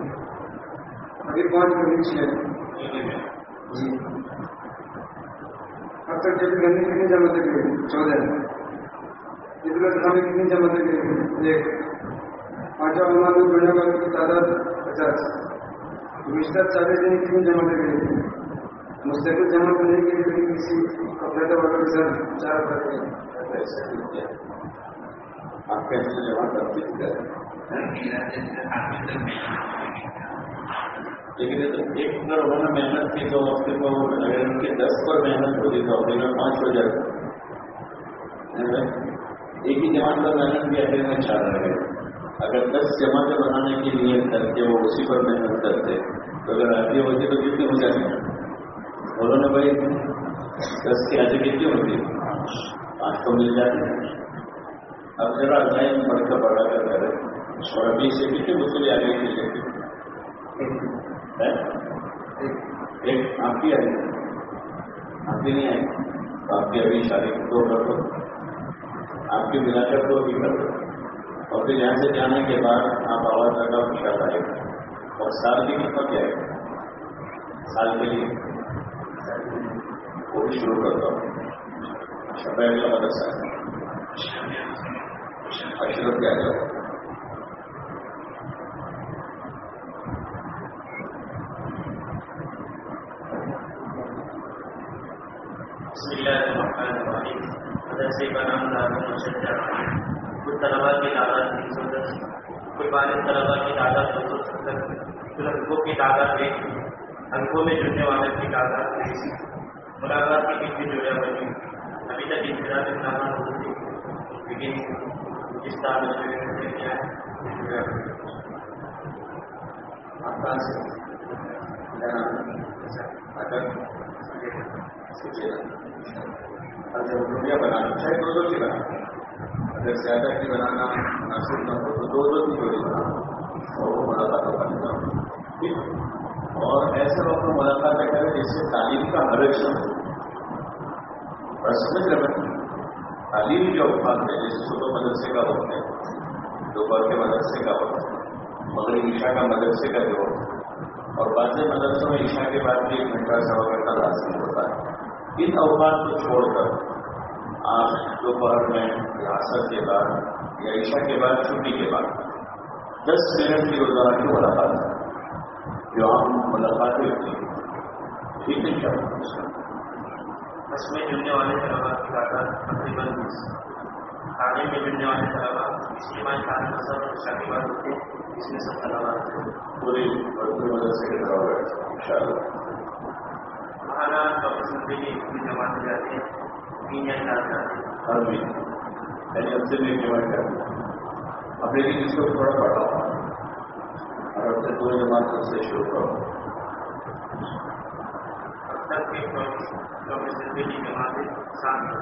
अभी पाँच बजे छः जी अब तक चौबीस घंटे कितनी जमातें गई चौदह। इतना समय कितनी जमातें गई एक। पांचवा अमाल में जुड़ने वालों की तादाद पचास। मिस्टर चालीस दिन कितनी जमातें गई मुस्तकिल जमा करने के लिए किसी कपड़े वालों के साथ चार कर। आप कैसे जमा करते लेकिन तो एक अगर उन्होंने मेहनत की तो हफ़्ते को अगर उनके दस पर मेहनत होती तो हफ़्ते में पाँच हो जाए एक ही जमात पर मेहनत भी अगले में चार रह गए अगर दस जमातें बनाने की नियत करते वो उसी पर मेहनत करते तो अगर आगे होती तो कितनी हो जाती? उन्होंने भाई, दस की आगे कितनी होती? पाँच तो मिल जाती। अब जरा अध्याय बढ़कर बढ़ा कर करे। और अभी से कितनी वसूली आगे की है? एक आपकी आई आपकी नहीं आई। तो आपकी अभी शादी दो कर दो आपकी मिलाकर दो भी कर दो और फिर यहाँ से जाने के बाद आप आवाज़ लगा विशाल आएगा और साल की कितना क्या है साल के लिए। वो भी शुरू करता हूँ। शबैर का मदरसा है। अशरफ क्या जाओ। मदरसे का नाम दारुल तलबा की तादाद तीन सौ दस कुछ बारह तलबा की तादाद दो सौ सत्तर कुछ हल्कों की तादाद एक हल्कों में जुड़ने वालों की तादाद तेईस मुलाकात की कितनी जुड़ा बनी अभी तक इंतज़ार इस्लाम हो थी लेकिन इस साल में क्या है आप कहाँ से क्या नाम है? अगर अगर रुपया बनाना चाहे दो दो की बनाना अगर ज़्यादा की बनाना मुनासिब न हो तो दो दो की जोड़ी बनाना और वो मुलाकात जाओ ठीक? और ऐसे वक्त में मुलाकात करें? जिससे तालीम का समय और समझ रहे तालीम जो अवकात है, जैसे सुबह मदरसे का वक्त है, दोपहर के मदरसे का वक्त है मगर ईशा का मदरसे का जो वक्त है। और बाकी मदरसों में ईशा के बाद भी एक घंटा, सवा घंटा लाजमी होता है। इन अवकात को छोड़कर आप दोपहर में या असर के बाद या ईशा के बाद छुट्टी के बाद दस मिनट की रोज़ाना की मुलाकात जो आम मुलाकातें होती हैं ठीक है क्या? इसमें जुड़ने वाले तलबा की तादाद तकरीबन बीस। खाने में जुड़ने वाले तलबा इज्तिमाही खाने का सब शादी बात होते हैं इसमें सब तलबा पूरी पूरी मदद से गिरा हुआ है खाना चौबीस घंटे की इतनी जमाते जाते हैं। तीन या चार जाते हैं हर भी यानी हफ़्ते में एक जमात कर अब लेकिन इसको थोड़ा बढ़ाओ। और हफ़्ते दो जमात से शुरू करो। अब तक के चौबीस की जमाते सात में।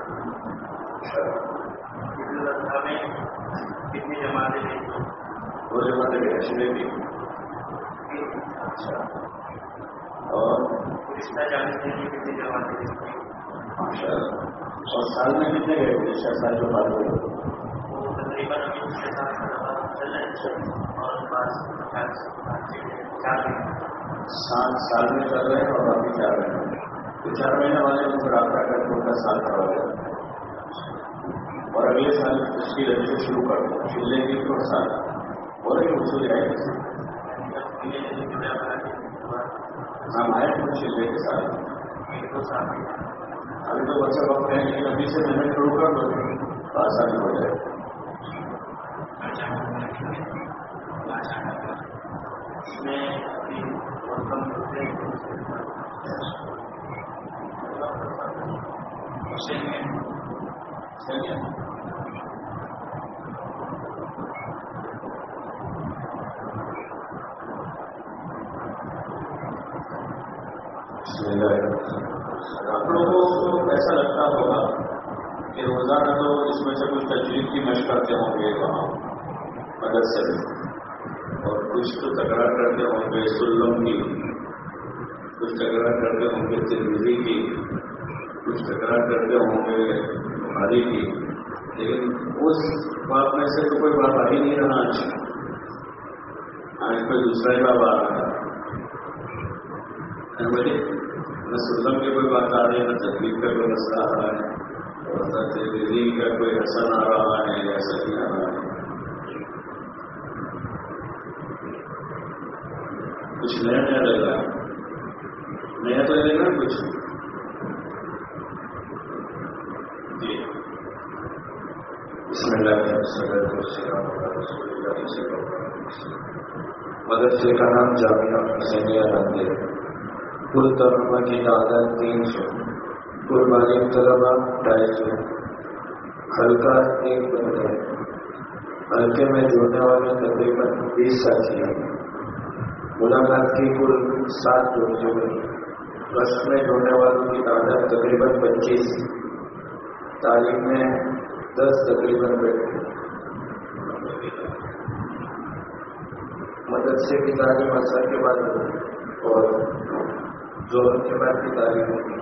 कितनी जमातें नहीं दो जमातें भी। अच्छा। और रिश्ता चालीस दिन की कितनी माशाल्लाह और साल में कितने गए थे? छह साल के बाद हुए वो तकरीबन अभी छः सात तलबा चल रहे हैं। और पास चार सात साल में चल रहे हैं और अभी चार महीने तो चार महीने वाले को रबता करके उनका साल करवा गया। और अगले साल उसकी रजिस्टर शुरू कर दो। फिर लेंगे तो साल। और एक वसूली आएगी हम आए कुछ चिल्ले के साथ। अभी तो बच्चे वक्त है लेकिन अभी से मेहनत शुरू कर दो आसानी हो जाए। इसमें आप लोगों को ऐसा लगता होगा कि रोज़ाना तो इसमें से कुछ तजवीज की मश करते होंगे वहाँ मदरसे में और कुछ तो तकरार करते होंगे सुल्लम की कुछ तकरार करते होंगे तिरमिजी की कुछ तकरार करते होंगे बुखारी की लेकिन उस बात में से तो कोई बात आ ही नहीं रहा आज आज कोई दूसरा ही बात आ रहा है न सुल्लम की कोई बात आ रही है, न तकलीफ़ का कोई मसला आ रहा है और न तिरमिजी का कोई हसन आ रहा है, या सही आ रहा है। कुछ नया नया लग रहा है। नया तो लग रहा है कुछ। जी। मदरसे का नाम जामिया हुसैनिया नंदे कुल तलबा की तादाद तीन सौ। कुल बालिग तलबा ढाई सौ। हल्का एक बंद है। हल्के में जुड़ने वाले तकरीबन बीस साथी हैं। मुलाकात की कुल सात दोस्तों में बस में जुड़ने वालों की तादाद तकरीबन पच्चीस। तालीम में दस तकरीबन बैठे। मदरसे की तालीम असर के बाद और जोहर के बाद की तालीम होगी।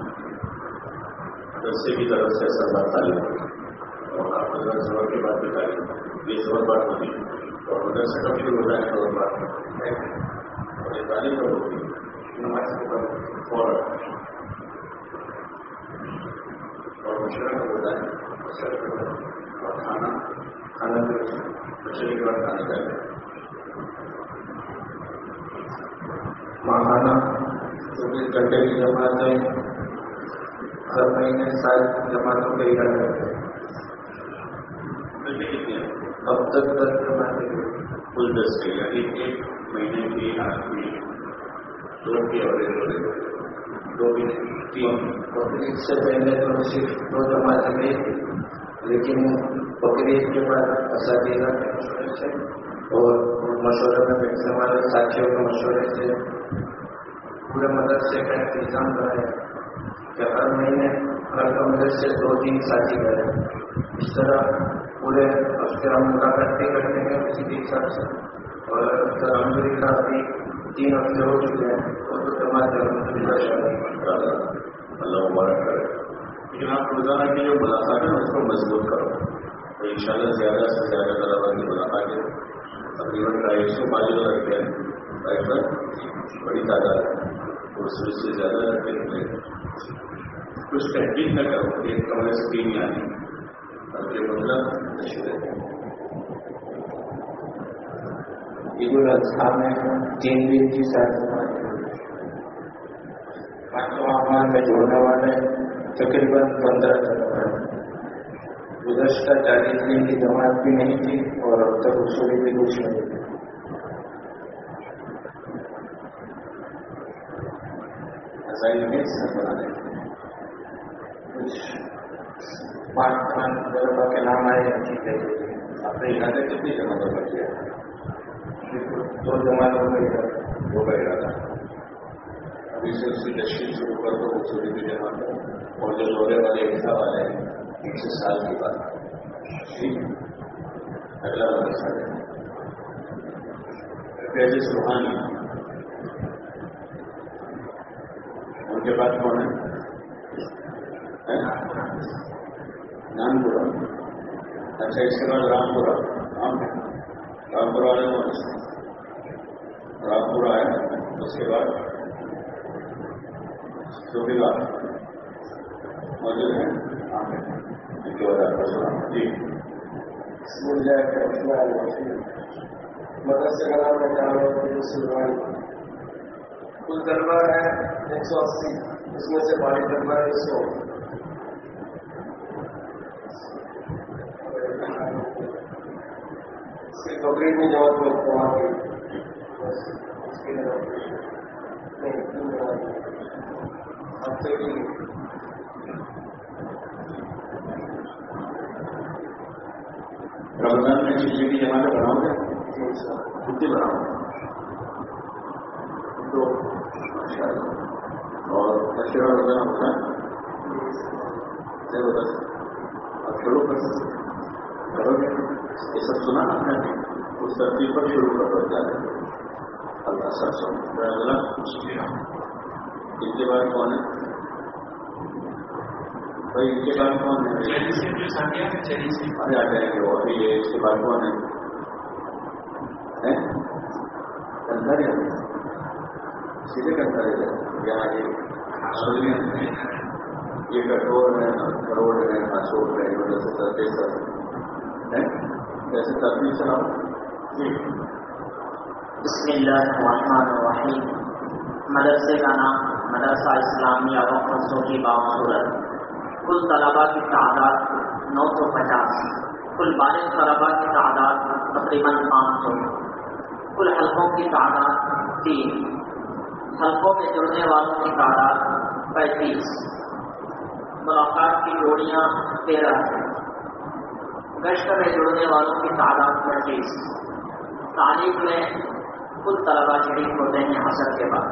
मदरसे की तरफ़ से सरदार तालीम होगी। और आप अगर जोहर के बाद की तालीम ये जोहर बात होगी। और मदरसे कब शुरू हो जाए जोहर बात और ये तालीम कब होगी। नमाज़ के बाद फ़ौरन और मशरा कब होता है मशरा और खाना खाना के बाद खाना चाहिए माहाना चौबीस घंटे की जमातें हर महीने सात जमातों का हैं। हैं? अब तक दस जमातें कुल दस के यानी एक महीने की आखिरी दो की एवरेज हो रही दो की तीन। बकरीद से पहले तो सिर्फ़ दो जमातें थी लेकिन बकरीद के बाद से और मशवरे में बैठने वाले साथियों के मशवरे से पूरे मदरसे का इंतज़ाम कराया कि हर महीने हर कमरे से दो तीन साथी गए इस तरह पूरे हफ़्ते हम मुलाकात करते हैं किसी के हिसाब से। और अलहमदिल्ला अभी तीन हफ़्ते हो चुके हैं। और तो जमात अलहमदिल्ला अल्लाह मुबारक करे। लेकिन आप रोज़ाना की जो मुलाकात है, उसको मज़बूत करो। तो इंशाल्लाह ज़्यादा से ज़्यादा तलबा की मुलाकातें तकरीबन ढाई सौ मालिक रखते हैं। बड़ी तादाद है। तो उसमें से ज़्यादा कुछ तहकीक न करो एक कमरे से तीन आने बल्कि मतलब उल अजहा में तीन दिन की अमान में जोड़ने वाले तकरीबन पंद्रह गुजशत चालीस दिन की जमात भी नहीं थी और अब तक उसमें भी कुछ नहीं सर बनाने कुछ पाँच पाँच के नाम आए, ठीक है अपने इरादे कितनी जमा कर किया दो जमातों में इधर दो का इरादा अभी से उसकी तशकील शुरू कर दो सूर्य की जमा कर और जो दौरे वाले हिस्सा वाले हैं उनसे साल की बात। ठीक अगला मदरसा है। फैज सुहानी। उनके बाद कौन है? नानपुरा अच्छा इसके बाद रामपुरा राम रामपुरा वाले कौन है? रामपुरा है। उसके बाद चौकीला मौजूद है? हाँ है। इनके बाद आपका जी। मदरसे का नाम है? जामिया सुलवानी कुल तलबा है? एक सौ अस्सी। उसमें से बाली तलबा है सौ। इसके बकरीद में जमात में इस्तेमाल की हफ़्ते की रमज़ान में चीज़ें की जमाते बनाओगे? कितनी बनाओगे? तो माशाअल्लाह। और और रोज़ाना होता है होता अब शुरू कर करोगे ये सब सुना आपने? उस तरतीब पर शुरू कर दो जाने अल्लाह सब सुन इनके बाद कौन है? भाई इनके बाद कौन है? अरे आ जाएँगे वो अभी ये इसके बाद कौन है? हैं? सीधे कंधारी है ये सुनिए ये कठोर है करोड़ है अशोक है मतलब से तरते सब है कैसे तरतीब जी बिस्मिल्लाहिर्रहमानिर्रहीम। मदरसे का नाम मदरसा इस्लामी इस्लामिया वक्फ की बासूरत कुल तलबा की तादाद नौ सौ पचास। कुल बारिश तलबा की तादाद तकरीबन पाँच सौ। कुल हल्कों की तादाद तीन। हल्कों में जुड़ने वालों की तादाद पैंतीस। मुलाकात की जोड़ियाँ तेरह गश्त में जुड़ने वालों की तादाद पैंतीस तारीख में कुल तलबा शरीक होते हैं हसर के बाद।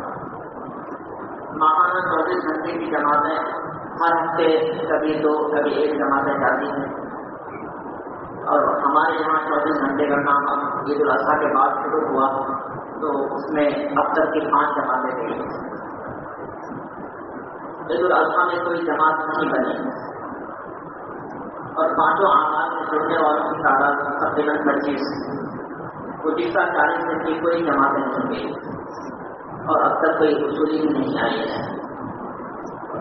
माहाना चौबीस घंटे की जमातें हर हफ़्ते कभी दो, कभी एक जमातें जाती हैं। और हमारे यहाँ चौबीस घंटे का काम ईद उल के बाद शुरू हुआ। तो उसमें अब तक की पाँच जमातें ईद उल अजहा में कोई जमात नहीं बनी। और पाँचों आमार में जुड़ने वालों की तादाद तकरीबन पच्चीस। गुजशा चालीस दिन की कोई जमात नहीं गई और अब तक कोई उसूली नहीं आई है।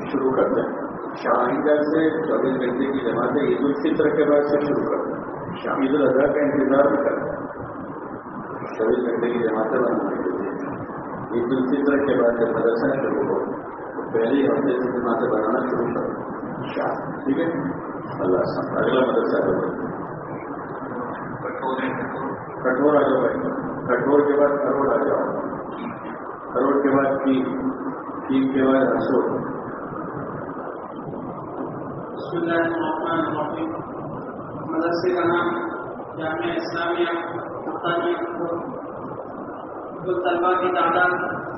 शुरू करते हैं शाहीदा से चौबीस घंटे की जमात ईद उल फित्र के बाद से शुरू करते हैं ईद उल अजहा का इंतज़ार भी करते हैं चौबीस घंटे की जमातें बंद होने के लिए। उल फित्र के बाद जब मदरसा शुरू हो तो पहले हफ़्ते से जमातें बनाना शुरू करो। ठीक है? अल्लाह अगला मदरसा करो कठोर आ जाओ कठोर के बाद करोड़ आ जाओ। करोड़ के बाद की ठीक के बाद हंसो मदरसे का नाम जामिया इस्लामिया। कुल तलबा की तादाद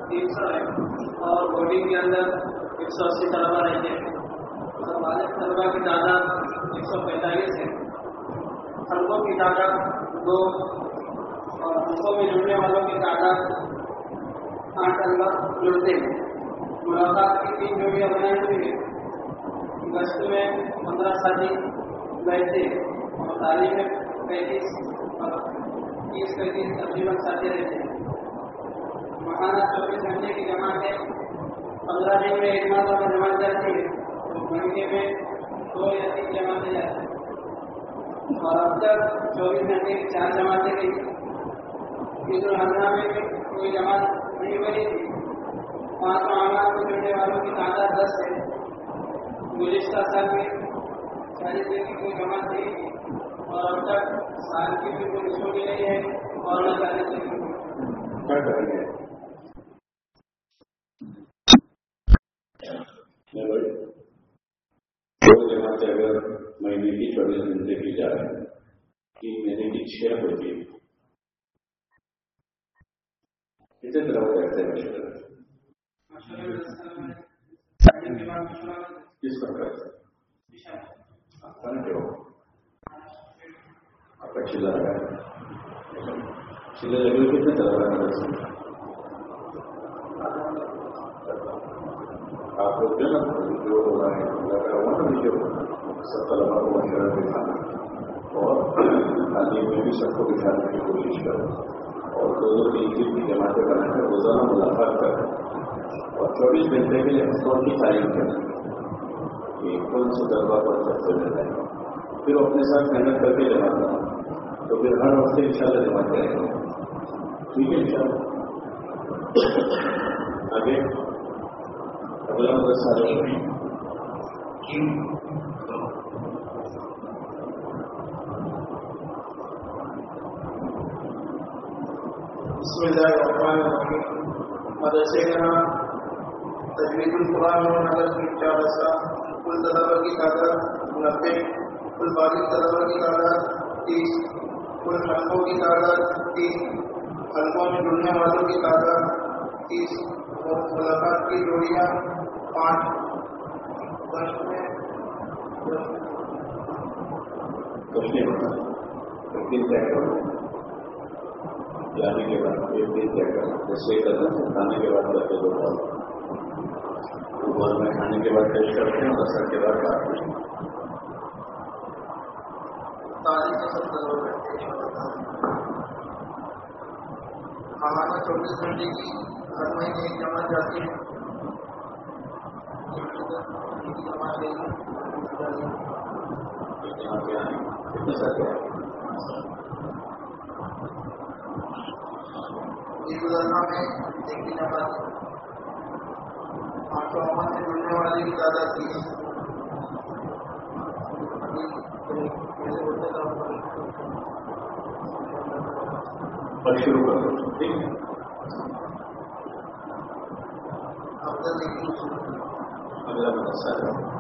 तीन सौ है और बोर्डिंग के अंदर एक सौ अस्सी तलबा रहते हैं। और वाले तलबा की तादाद एक सौ पैंतालीस है। हल्कों की तादाद दो, और हल्कों में जुड़ने वालों की तादाद आठ तलबा जुड़ते हैं। मुलाकात की तीन जोड़ियाँ बनाई हुई है गश्त में पंद्रह साथी बैठते हैं और तालीम में पैंतीस और तीस पैंतीस तकरीबन साथी रहते हैं महाना चौबीस घंटे की जमात है पंद्रह दिन में एक माह में जमात जाती है तो महीने में दो या तीन जमाते जाती हैं। और अब तक चौबीस घंटे की चार जमातें गई ईद उल में कोई जमात नहीं बनी थी पाँच मामला को जुड़ने वालों की तादाद दस है गुजशत साल में चालीस दिन की कोई जमात नहीं थी और अब तक साल की भी कोई छोटी नहीं है और न दो जमातें अगर महीने की चौबीस घंटे की जा रही है तीन महीने की छह होती है। कितने तरह हो जाते हैं? किस प्रकार? से क्यों आपका चिल्ला लगा चिल्ले लगे कितने तरह का आप लोग जो ना जो हो? रहा है लगा हुआ ना, जो सब तलबा को अंदर दिखाना और तालीम में भी सबको बिठाने की कोशिश करो और दो दो तीन दिन की जमातें बनाकर रोज़ाना मुलाकात करें और चौबीस घंटे के लिए हफ्तों की तारीफ़ करें कि कौन से तलबा पर मिल जाए फिर अपने साथ मेहनत करके जमा करो तो फिर हर हफ़्ते इंशाल्लाह जमा करेंगे ठीक है, इंशाल्लाह। आगे। अगला मदरसा मदरसे का नगर की चारसा कुल तलबा की तादाद नब्बे कुल बाकी तलबा की तादाद, तीस कुल हल्कों की तादाद तीन हल्कों में जुड़ने वालों की तादाद, तीस और मुलाकात की जोड़ियाँ पाँच वर्ष में। एक दिन जाने के बाद, एक दिन तय जैसे करना खाने के बाद करके दो दोपहर में खाने के बाद टेस्ट करते हैं और असर के बाद काटते हैं तारीख सब ज़रूर हमारा चौबीस घंटे की हर महीने एक जमा जाती है। उल अजहा में एक दिन पाँच सौ अमन से जुड़ने वाले की तादाद तीस पर शुरू कर ठीक? है अगला मदरसा है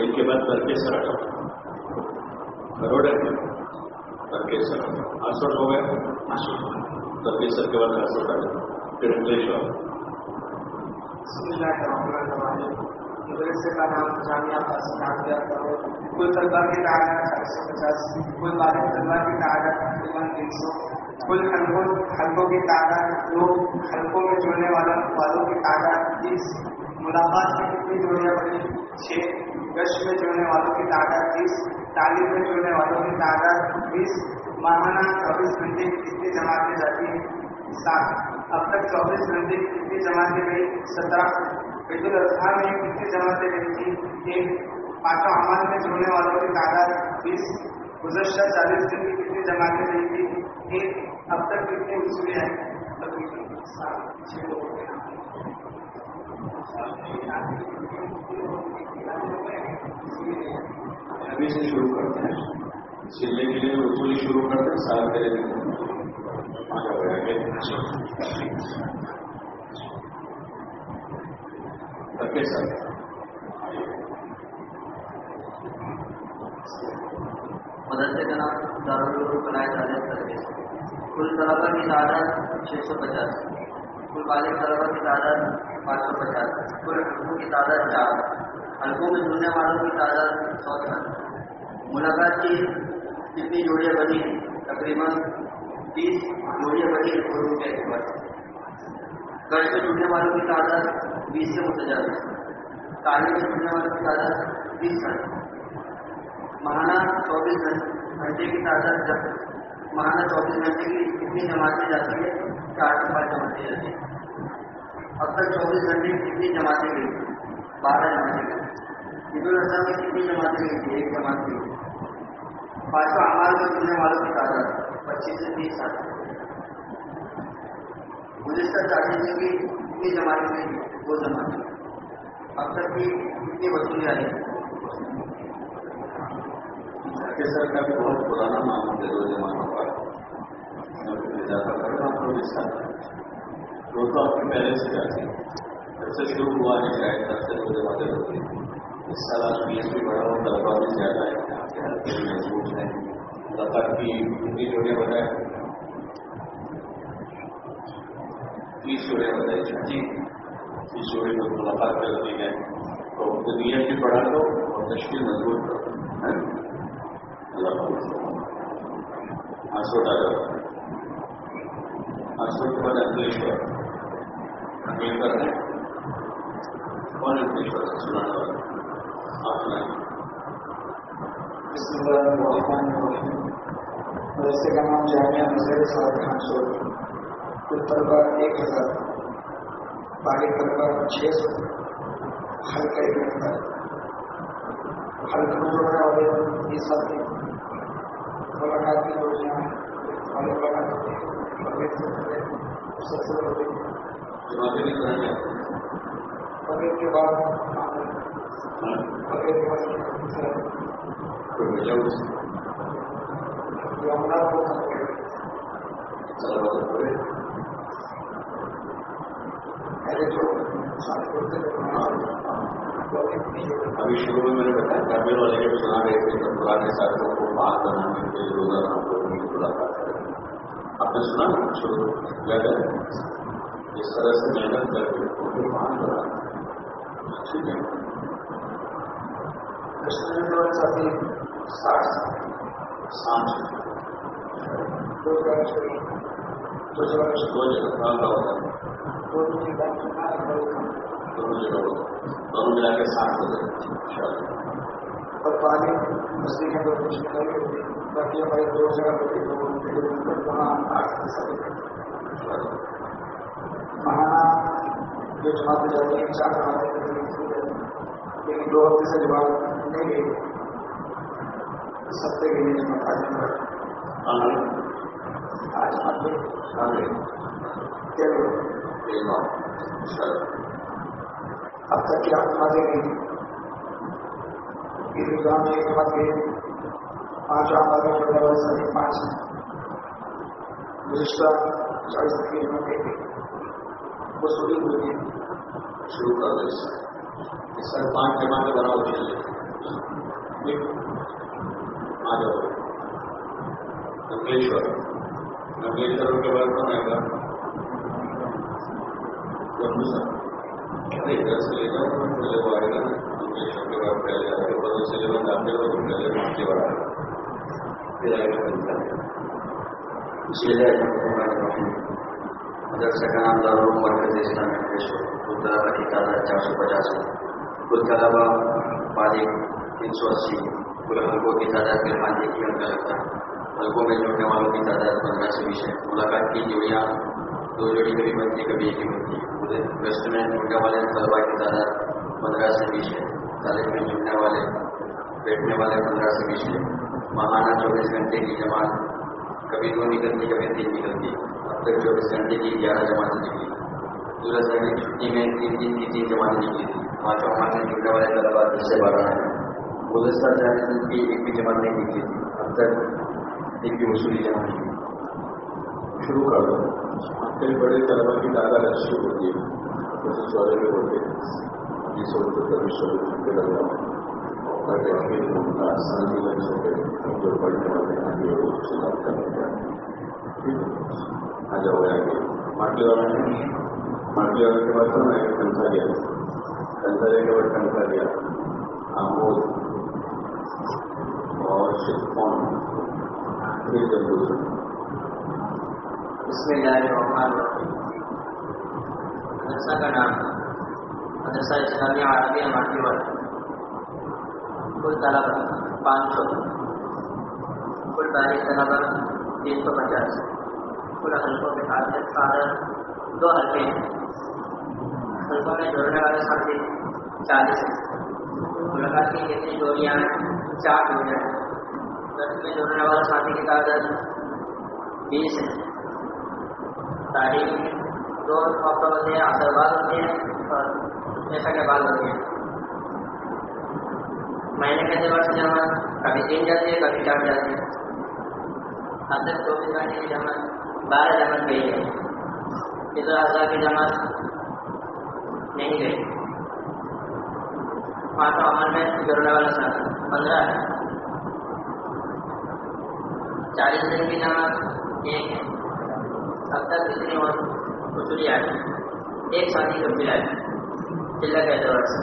इनके बाद हटो करोड़ है। तर्केसर आसठ हो गए। तर्केसर के बाद आसठ हटो फिर इंग्लिश मदरसे का नाम जामिया कुल तलबा की तादाद चार सौ पचास कुल वाले तलबा की तादाद तकरीबन तीन सौ कुल हल्कों हल्कों की तादाद दो हल्कों में जुड़ने वालों वालों की तादाद तीस मुलाकात की कितनी जोड़ियाँ बनी छः गश्त में जुड़ने वालों की तादाद तीस तालीम में जुड़ने वालों की तादाद बीस माहाना चौबीस घंटे कितनी जमातें जाती हैं। सात। अब तक चौबीस घंटे कितनी जमातें गई सत्रह। ईदुल अजहा में कितनी जमातें गई थी? एक। पाँचों अमल में जुड़ने वालों की तादाद बीस। गुजश्ता चालीस दिन की कितनी जमातें गई थी? एक। अब तक कितनी उसूली है। अभी से शुरू करते हैं। सिलने के लिए उसूली शुरू करते हैं, साल के मदरसे का नाम दारुल बनाए जाने करके कुल तलबा की तादाद छः सौ पचास कुल बालिग तलबा की तादाद पाँच सौ पचास कुल हल्कों की तादाद चार हल्कों में जुड़ने वालों की तादाद सौ मुलाकात की कितनी जोड़ियाँ बनी? तकरीबन तीस जोड़ियाँ बनी गुरु के एतबार कर्ज में जुड़ने वालों की तादाद बीस से मुतजाद तालीम में जुड़ने वालों की तादाद बीस है। महाना चौबीस घंटे की तादाद जब महाना चौबीस घंटे की कितनी जमातें जाती है, चार से पाँच जमातें जाती है। अब तक चौबीस घंटे की कितनी जमातें गई बारह जमातें गई ईद उल अजहा में कितनी जमातें गई थी? एक जमात गई पांचवा अमाल में जुड़ने वालों की तादाद पच्चीस से तीस साल गुजशत चालीस दिन की कितनी जमाने में दो जमातें अब तक की कितनी वसूली आई केसर का भी बहुत पुराना नाम है दो जमानों का ज़्यादा करना आपको विस्तार वो तो आपके पहले से जाती जब से शुरू हुआ है शायद तब से दो जमाते होती इस साल आज बीस भी बढ़ा और तलबा भी ज़्यादा है आपके हल्के भी मज़बूत है लफत की कितनी जोड़ियाँ बताए तीस जोड़ियाँ बताई जी तीस जोड़ी को मुलाकात करती है तो दुनिया की बढ़ा दो और तश्कील मज़बूत करो है आँसू डालो आँसू के बाद अंकलेश्वर अंकलेश्वर है? कौन अंकलेश्वर सुनाने आप मदरसे का नाम जामिया साहब खान सौ कुल तलबा एक हज़ार बालिग तलबा छः सौ। हल्का एक नंबर। हल्का में जोड़ने वाले ये साथी मुलाकात की योजना वाले मुलाकात होती है। सबसे बड़ी के बाद के यमुना को पहले जो अभी शुरू में मैंने बताया काबिल वाले जब सुना रहे थे तो पुराने साथियों को बात बनाने के लिए रोज़ाना हम लोग उनकी मुलाकात करें आपने सुना? शुरू है? इस तरह से मेहनत करके उनको बात बना ठीक है कृष्ण जी साथी साठ साठ दो जगह दो जगह दो जगह कहाँ का होता है दो जगह दोनों जगह होता है दोनों मिला के साठ हो जाए और पानी मछली के दो कुछ नहीं बाकी हमारी दो जगह तो वहाँ आठ सभी महाना जो जमात जाती है चार लेकिन दो हफ़्ते से जमात नहीं गई इस हफ़्ते के लिए आज नंबर आगे आज आगे एक बार। अब तक की आप नमाजें गई ईद उजहा में एक गई पाँच आमाज में सभी पाँच गुजशा चालीस तक की जमा वो शुरू हुई है। शुरू कर दो इससे इस साल पाँच जमाते बनाओ चलिए आ जाओ। अंकलेश्वर अंकलेश्वर के बाद कौन आएगा? अरे, इधर से ले जाओ। पहले वो आएगा अंकलेश्वर के बाद पहले आएगा। बदल से जब जाते हो तो पहले वहाँ के बाद आएगा। फिर आएगा मदरसा का नाम दारुल मरकज इस्लामी अंकलेश्वर कुल तलबा की तादाद चार सौ पचास कुल तलबा मालिक तीन सौ अस्सी कुल हल्कों की तादाद फिलहाल एक ही अंक लगता है हल्कों में जुड़ने वालों की तादाद पंद्रह से बीस है मुलाकात की जोड़ियाँ दो जोड़ी कभी बनती कभी एक ही बनती है वेस्ट में जुड़ने वाले तलबा की तादाद पंद्रह से बीस है तालिब में जुड़ने वाले बैठने वाले पंद्रह से बीस है माहाना चौबीस घंटे की जमात कभी दो निकलती कभी तीन निकलती तक चौबीस घंटे की, ग्यारह जमातें निकली दूल्हा साहब की छुट्टी में तीन दिन की तीन जमातें निकली थी पाँचों में जुड़ने वाले तलबा दस से बारह है। गुजस्ता चालीस दिन की एक भी जमात नहीं निकली थी। अब तक एक भी वसूली जमा नहीं शुरू कर दो। कई बड़े तलबा की तादाद अच्छी होती है। जैसे चौदह में होते हैं। बीस होते कभी सोलह के लगता है। और फिर लग जो पढ़ने वाले आगे वो सुधार करने का ठीक है। आ जाओ आगे माटी वाला है माटी वाले के बाद कौन आएगा कंसारिया कंसारिया के बाद कंसारिया आमोद और शिफोन फिर जब दूसरा मदरसा का नाम मदरसा इस्लामी आरबी माटीवर कुल तलबा पाँच सौ। कुल बारिश तलबा तीन सौ पचास। कुल हल्कों के साथ साधन दो हल्के हैं। हल्कों में जोड़ने वाले साथी चालीस मुलाकात की कितनी जोड़ियाँ चार जोड़ियाँ दस में जोड़ने वाले साथी की तादाद बीस है। तारीख दो हफ़्ता होती है असर बाद होती है, और ऐसा के बाद होते हैं। महीने के दिवस से जमा, कभी तीन जाती है, कभी चार जाती है। अब तक चौबीस घंटे की जमात बारह जमात गई है। इधर हज़ार की जमात नहीं गई। पाँचों अमल में जुड़ने वाला साथ पंद्रह। है चालीस दिन की जमात एक है। अब तक इतनी और वसूली आई एक साथी वसूली आई जिला के एतबार से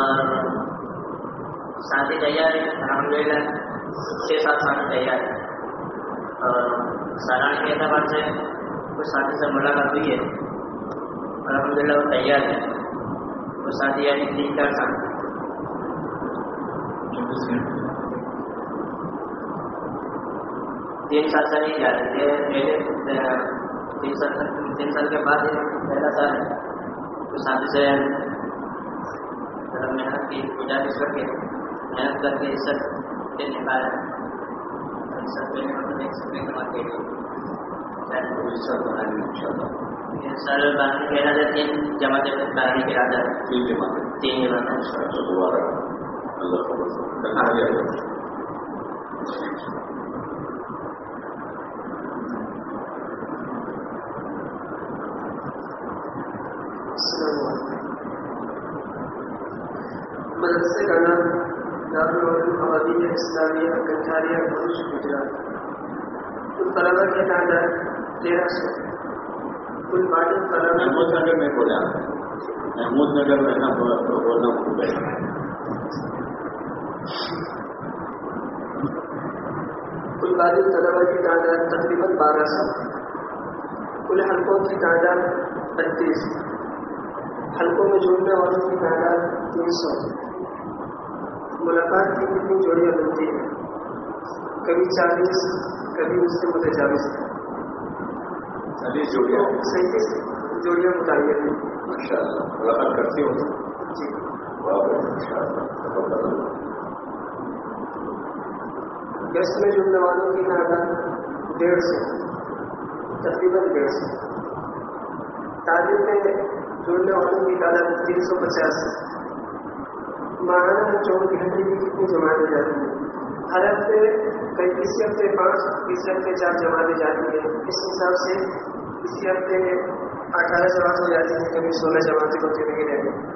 और साथी तैयार है अलहमदिल्ला छः सात साथी तैयार है। और के एतबार से कुछ साथी से मुलाकात हुई है। और अलहमदिल्ला वो तैयार है। वो साथी यानी तीन चार साथी तीन साल से नहीं जा रहे पहले तीन साल तीन साल के बाद पहला साल तो शादी से मेहनत की, गुजारिश करके, मेहनत करके इस सब निकाला सब पहले मतलब एक सौ कमाते सर बाकी कह रहा था तीन जमा जब कराने के इरादा है तीन जमाते तीन जमा तो दोबारा अल्लाह खबर आ गया मदरसे का नाम दारुल इस्लामिया कंठारिया भरूच गुजरात। कुल तलबा की तादाद तेरह सौ। कुल तलबा। में बोला। महमूद नगर में ना बोला तो बोलना भूल गए। कुल बाटल तलबा की तादाद तकरीबन बारह सौ। कुल हल्कों की तादाद बत्तीस हल्कों में जुड़ने वालों की तादाद तीन सौ। मुलाकात की कितनी जोड़ियाँ बनती हैं। कभी चालीस कभी उससे मुतजाविज चालीस। जोड़ियाँ। सैंतीस जोड़ियाँ हैं माशा मुलाकात करती हो। तो जी। वाह में जुड़ने वालों की तादाद डेढ़ सौ तकरीबन डेढ़ सौ। तालीम में जुड़ने वालों की तादाद तीन तीन सौ पचास। महाराणा चौक घंटे की कितनी जमातें जाती है। हर हफ़्ते कई किसी हफ़्ते पाँच किसी हफ़्ते चार जमातें जाती है। इस हिसाब से किसी हफ़्ते अठारह जमात हो जाती है, कभी सोलह जमातें होती वगैरह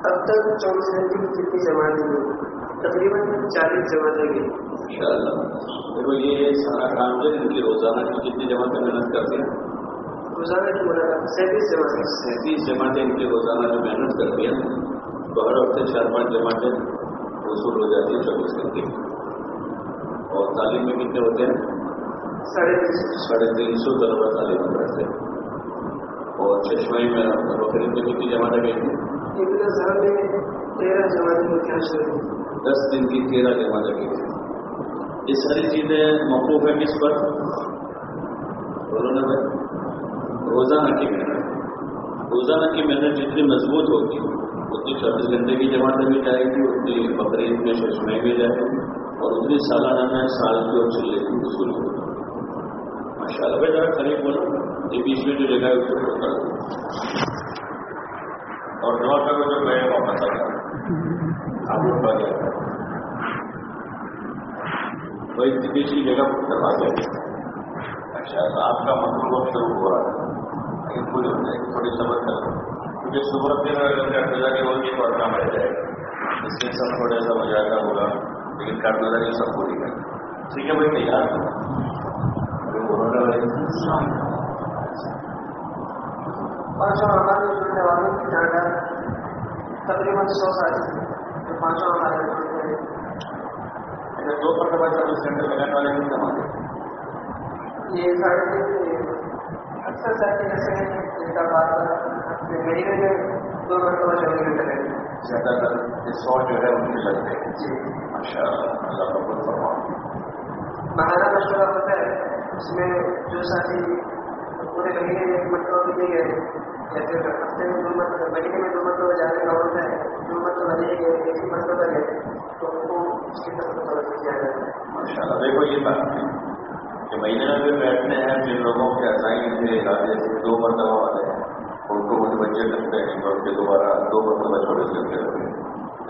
अब तक चौबीस घंटे की कितनी जमातें हुई तकरीबन चालीस जमातें गई। देखो, ये सारा काम जो है, इनकी रोज़ाना की कितनी जमातें मेहनत करते हैं। रोज़ाना की मुलाकात सैंतीस जमातें सैंतीस जमातें इनकी रोज़ाना जो मेहनत करती हैं तो हर हफ़्ते चार पाँच जमातें वसूल हो जाती है चौबीस घंटे। और तालीम में कितने होते हैं? साढ़े तीन सौ। साढ़े तीन सौ तलबा तालीम करते हैं। और चश्माई में बकरीद में कितनी जमातें गई थी में तेरह जमातें होती हैं शुरू दस दिन की तेरह जमातें गई थी ये सारी चीज़ें मौकूफ है किस पर? बोलो ना भाई। रोज़ाना की मेहनत। रोज़ाना की मेहनत जितनी मज़बूत होगी, उतनी चौबीस घंटे की जमातें भी जाएगी, उतनी बकरीद में चश्मे भी जाएगी और उतनी सालाना में साल की और चिल्ले की वसूल होगी माशा भाई जरा करीब बोलो, ये बीच में जो जगह है, उसको तो दो और दुआ करो जो मैं वापस आ गया आप लोग आ गया इस बीच की जगह करवा देंगे अच्छा तो आपका मतलब शुरू हो रहा है पूरी हो जाएगी थोड़ी सबर करो क्योंकि सुबह अगर अकेला की होगी तो काम रह जाएगा। इसलिए सब थोड़ा सा मजाका होगा लेकिन करना ये सब पूरी है ठीक है भाई तैयार हो। बोलो पाँचों हमारे जुड़ने वालों की तकरीबन सौ साथी तो पाँचों हमारे जुड़ते हैं दो मरतबा चौबीस घंटे लगाने वाले ये साढ़े तीन अक्सर साथी ऐसे हैं जिनका बात महीने में दो मरतबा चौबीस घंटे लगेंगे ज़्यादातर ये सौ जो है उनके लगते हैं जी। अच्छा अल्लाह कबूल फरमाओ महाना मशवरा होता है उसमें जो साथी पूरे महीने में एक मरतबा भी नहीं गए या फिर हफ़्ते में दो मरतबा महीने में दो मरतबा जाने का होता है दो मरतबा नहीं गए एक ही मरतबा गए तो उनको उसकी तरफ़ तवज्जो किया जाता है। माशाल्लाह देखो ये बात है। कि महीने में भी बैठने हैं जिन लोगों के असाइन थे इरादे से दो मरतबा वाले हैं। उनको मुझे बच्चे लगते हैं तो उनके दोबारा दो मरतबा छोड़े लगते हैं।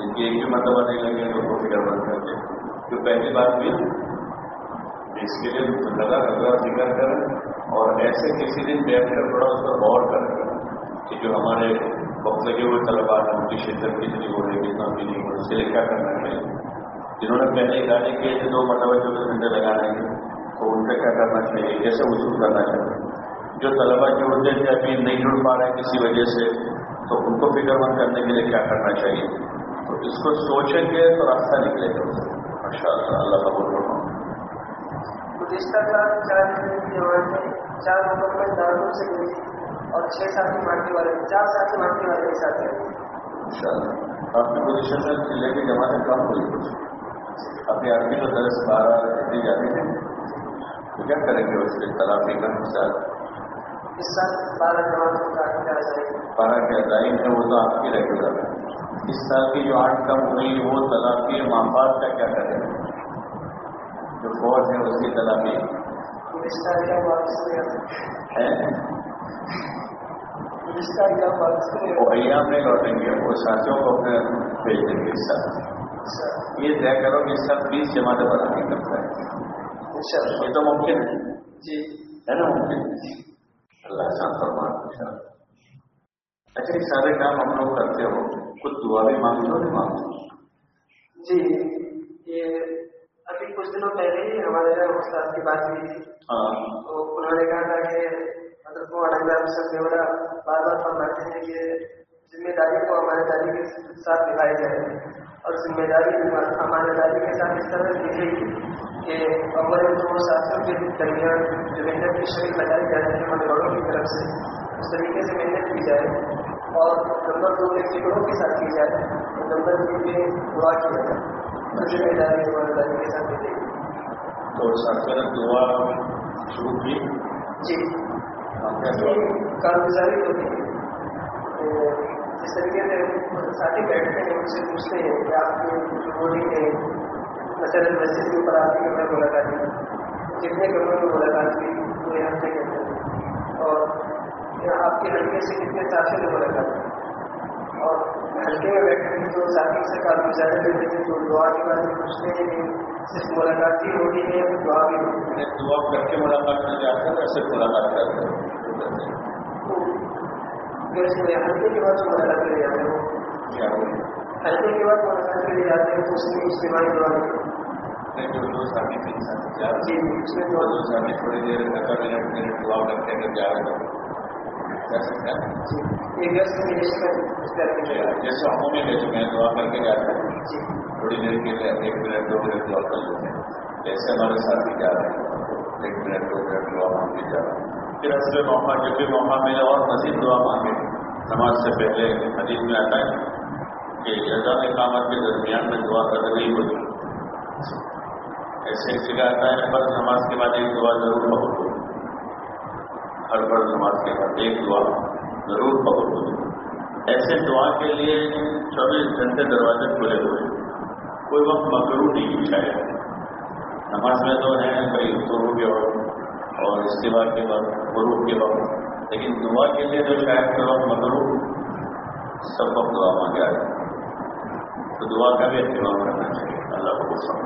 जिनकी एक भी मरतबा नहीं लगे तो उनको फ़िक्र बंद करके तो पहली बात भी इसके लिए लगा अगला ज़िक्र करें, और ऐसे किसी दिन बैठकर थोड़ा उस पर गौर करें कि जो हमारे वक्त लगे हुए तलबा हैं, उनकी शिद्दत कितनी हो रही है, कितना भी नहीं हो रही उसके लिए क्या करना चाहिए? जिन्होंने पहले इरादे किए थे दो मरतबा चौबीस घंटे लगाने के तो उनका क्या करना चाहिए? कैसे वसूल करना चाहिए? जो तलबा जुड़ते थे अभी नहीं जुड़ पा रहे हैं किसी वजह से तो उनको फिक्रमंद करने के लिए क्या करना चाहिए? तो इसको सोचेंगे तो रास्ता निकलेगा माशा अल्लाह कबूल फरमाओ गुजश्ता साल चार दिन में चार मुकम्मल दारुल से और छह साथी माटी वाले चार साथी माटी वाले के साथ आपकी पोजीशन में ज़िले की जमातें कम हुई कुछ। अपने आदमी तो दस बारह जाती है क्या करेंगे उसके तलाफी का हिसाब बारह जमातों का आगे बारह के अदाइन है वो तो आपकी रेगुलर है। इस साल की जो आठ कम हुई वो तलाफी माफात का क्या करें जो फौज है उसकी तलाफी नहीं है? अयाम में लौटेंगे वो साथियों को अपने भेज देंगे इस साल। ये तय करो कि इस साल बीस जमातें बनाने करता है। ये तो मुमकिन है। जी। है ना मुमकिन अल्लाह शान फरमान अच्छा। ये सारे काम हम लोग करते हो कुछ दुआ भी मांगते हो नहीं मांगते जी ये अभी कुछ दिनों पहले ही हमारे यहाँ उस्ताद की बात हुई थी। हाँ। तो उन्होंने कहा था कि मतलब वो अडंगर सब देवड़ा बार बार फरमाते हैं कि ज़िम्मेदारी को हमारे दादी के साथ निभाई जाए और ज़िम्मेदारी हमारे दादी के साथ इस तरह दिखेगी कि अव्वल तो साथियों के दरमियान जो मेहनत की शरीर लगाई जा रही है मनगढ़ों की तरफ़ से उस तरीके से मेहनत की जाए और नंबर दो में फिक्रों के साथ की जाए और नंबर तीन में दुआ की जाए। तो ज़िम्मेदारी दादी के साथ मिलेगी तो ने दुआ शुरू की। जी। क्या कारगुजारी होती है। तो जिस तरीके से साथी बैठते हैं उनसे पूछते हैं कि आपकी जो बोली है मसलन मस्जिद के ऊपर आपकी कमरे मुलाकात हुई कितने कमरों में मुलाकात हुई पूरे हफ़्ते के अंदर में से कितने साथी ने मुलाकात की? और हल्के में बैठे थे तो साथी से काफ़ी ज़्यादा बैठे थे तो दुआ के बारे में पूछते हैं कि सिर्फ़ मुलाकात ही होती है दुआ भी होती है? दुआ करके मुलाकात में जाते हैं सिर्फ़ मुलाकात करते हैं। तो हल्के के बाद जो मुलाकात के लिए जाते हैं क्या हल्के के बाद मुलाकात के लिए जाते हैं तो नहीं होती। नहीं जो उसमें दो थोड़ी देर मिनट मिनट हो। जा सकता है? एक दस के जैसे हम में ले चुके दुआ करके जाते हैं। थोड़ी देर के लिए एक मिनट दो मिनट दुआ कर लेते हैं। जैसे हमारे साथी जा रहे हैं। एक मिनट दो मिनट दुआ मांगे जा रहे हैं। फिर असले मौका जब भी मौका मिले और मजीद दुआ मांगे नमाज़ से पहले हदीस में आता है। कि अजान इकामत के दरमियान में दुआ कर नहीं होती ऐसे एक जगह आता है फ़र्ज़ नमाज़ के बाद एक दुआ ज़रूर बहुत हो। हर फ़र्ज़ नमाज़ के बाद एक दुआ ज़रूर बहुत हो। ऐसे दुआ के लिए चौबीस घंटे दरवाजे खुले हुए हैं। कोई वक्त मकरू नहीं शायद नमाज़ में तो है भाई शुरू के वक्त और बाद के बाद गुरु के वक्त। लेकिन दुआ के लिए तो शायद वक्त मकरू सब वक्त दुआ मांगे आए तो दुआ का भी अहतमाम करना चाहिए। अल्लाह को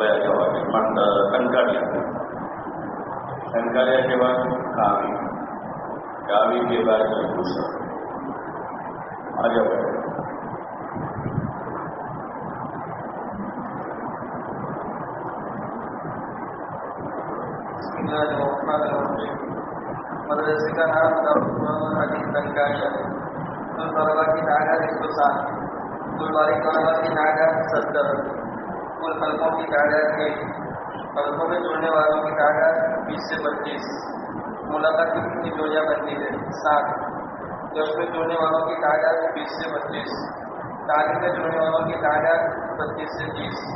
बया जवाब मर्द कंकारिया कंकारिया के बाद कावी। कावी के बाद दूसरा आ जाओ मदरसे का नाम तंकारिया कुल तलबा की तादाद एक सौ सात कुल बारिक तलबा की तादाद सत्तर कुल हल्कों की तादाद एक हल्कों में जुड़ने वालों की तादाद बीस से पच्चीस मुलाकात की जोड़ियाँ बनती है सात जश में जुड़ने वालों की तादाद बीस से पच्चीस तालीम में जुड़ने वालों की तादाद पच्चीस से तीस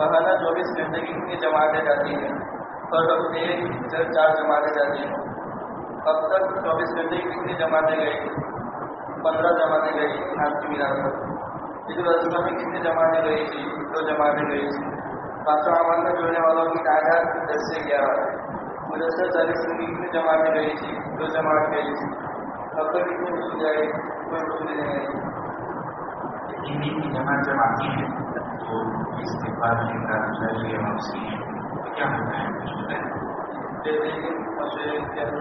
महाना चौबीस घंटे की जमातें जाती हैं हर हफ़्ते से चार जमातें जाती हैं अब तक चौबीस घंटे की कितनी जमातें गई? पंद्रह जमातें गई। आज की उल अजहा में कितनी जमातें गई थी दो जमातें गई थी। पाँचों अमल में जुड़ने वालों की तादाद दस से ग्यारह। मुदस्सर चालीस की कितनी जमातें गई थी दो जमात गई थी। अब तक कितनी वसूल जाए कोई वसूल नहीं की जमात जब आती है तो इस्तीफार लेकर चाहिए तो क्या होता है?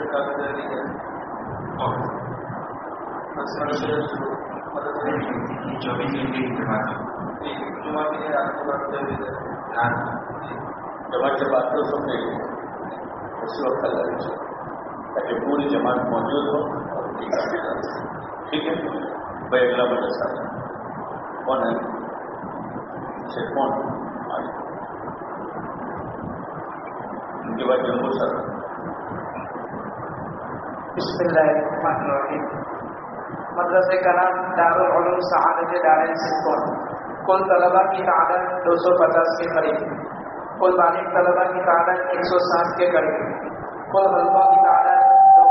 कागज़ है? और मतलब चौबीस घंटे की जमात है। के लिए रात को बात कर दी रात जमात जब आते सब नहीं उसी वक्त अल्लाह लीजिए ताकि पूरी जमात मौजूद हो। ठीक है भाई अगला मदरसा कौन है से कौन उनके बाद जम्मू सर बिस्मिल्लाहिर्रहमानिर्रहीम मदरसे का नाम दारुल उलूम सआदत दारिन कुल तलबा की तादाद 250 के करीब कुल बालिग तलबा की तादाद 107 के करीब कुल हल्कों की तादाद दो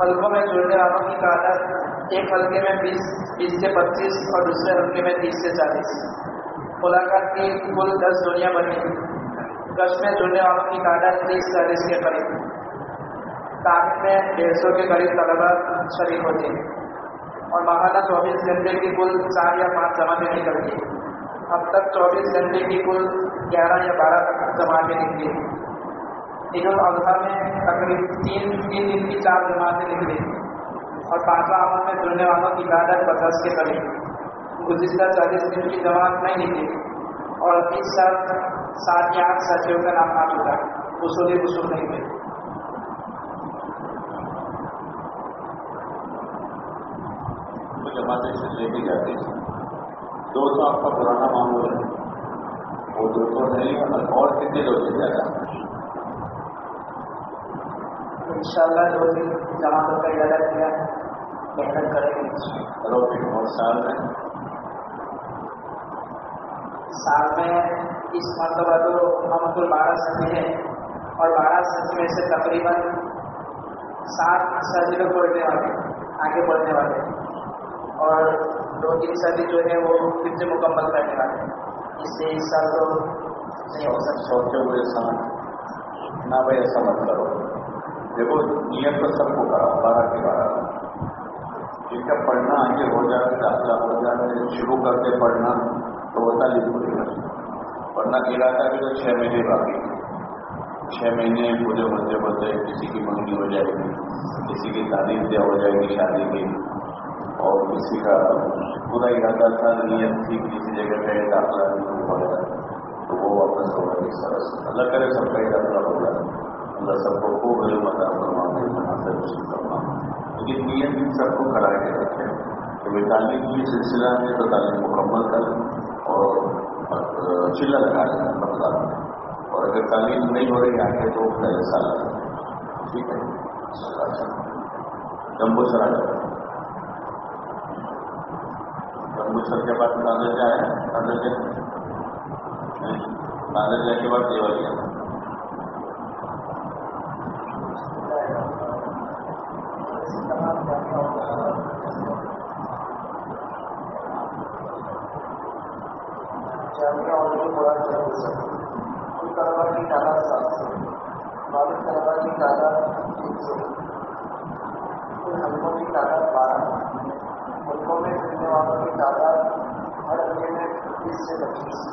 हल्कों में जुड़ने वालों की तादाद एक हल्के में 20 20 से 25 और दूसरे हल्के में 30 से 40 मुलाकात की कुल 10 दुनिया बनी कश में जुड़ने वालों की तादाद तीस, चालीस के करीब तारीख में डेढ़ सौ के करीब तलबा शरीक होते हैं और महाना चौबीस घंटे की कुल चार या पाँच जमातें निकलती हैं अब तक चौबीस घंटे की कुल ग्यारह या बारह जमातें निकली हैं ईद अजहा में तकरीब तीन तीन दिन की चार जमातें निकली। और पांचवा अमल में जुड़ने वालों की तादाद पचास के करीब। गुजशत चालीस दिन की जमात नहीं निकली। और इस साल सात या आठ साथियों का नाम आ चुका उसूली उसूल नहीं हुए। जमातें से लेके जाते हैं। दो सौ आपका पुराना मामूल है। वो दो सौ नहीं और कितने लोग ले जाता इंशाल्लाह दो दिन जमातों का इरादा किया है मेहनत करेंगे। और साल में। साल में इस तो हम कुल बारह सदी हैं और बारह सदी में से तकरीबन सात सदी पढ़ने वाले आगे बढ़ने वाले और दो तीन सदी जो है वो फिर से मुकम्मल करने वाले इसलिए इस साल तो नहीं हो सकता। हुए साथ ना भाई ऐसा मत करो। देखो, नियत तो सबको करा, बारह के बारह। जिनका पढ़ना आगे हो जाए दाखिला हो जाए, शुरू करके पढ़ना तो होता लिखो पढ़ना इरादा भी तो छह महीने बाकी छह महीने पूरे बनते बनते किसी की मंगनी हो जाएगी, किसी की तारीफ़ दिया हो जाएगी शादी की। और किसी का पूरा इरादा था, नियत थी किसी जगह पे दाखिला नहीं हो जाए तो वो वापस होगा इस तरह से अल्लाह करे सबका दाखिला हो जाए अल्लाह सबको खूब गलत मता फरमा दे मना से खुशी फरमा। लेकिन नियत भी सबको करा के रखे। तो वे तालीम की सिलसिला में तो तालीम मुकम्मल कर और चिल्ला लगा लेना रमज़ान में और अगर तालीम नहीं हो रही आगे तो पहले साल। ठीक है? जम्बू सराय जम्बू सर के बाद नादर जाए नादर जाए नादर जाए के बाद तलबा की तादाद की तीन सौ की तादाद बारह हल्कों में मिलने वालों की तादाद हर हल्के में बीस से पच्चीस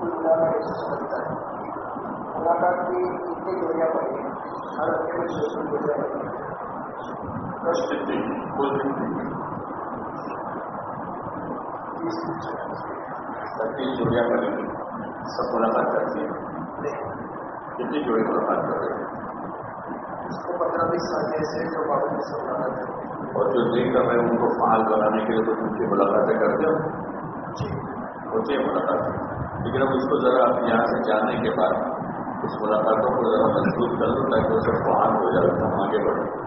कुल मिलाकर एक सौ सत्तर मुलाकात की कितनी जोड़ियाँ पड़ी हर हल्के में छः सौ जोड़ियाँ पड़ी कितनी कुल कितनी सब मुलाकात करती है। कितनी जोड़ी मुलाकात कर रही है? जो बाबू है। और जो देख रहे हैं उनको फाल बनाने के लिए तो उनकी मुलाकातें करते हो। होती है मुलाकात। लेकिन अब उसको जरा आप यहाँ से जाने के बाद उस मुलाकातों को जरा मज़बूत कर लो ताकि वो सब फाल हो जाए तो हम आगे बढ़े।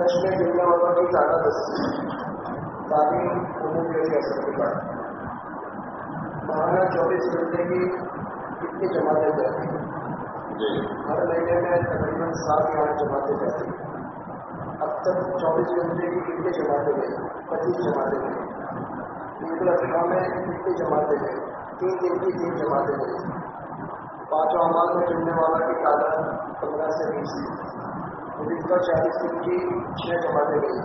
दस में दुनिया वालों की तादाद अस्सी तालीम उमूम के लिए असर के बाद महाना चौबीस घंटे की कितनी जमातें जाती हैं? जी हर महीने में तकरीबन सात आठ जमातें जाती हैं। अब तक चौबीस घंटे की कितनी जमातें गई पच्चीस जमातें गई ईद अजहा में कितनी जमातें गई तीन दिन की तीन जमातें गई पाँचों अमाल में जुड़ने वाला की तादाद पंद्रह से बीस। दिन का चालीस दिन की छह जमातें गई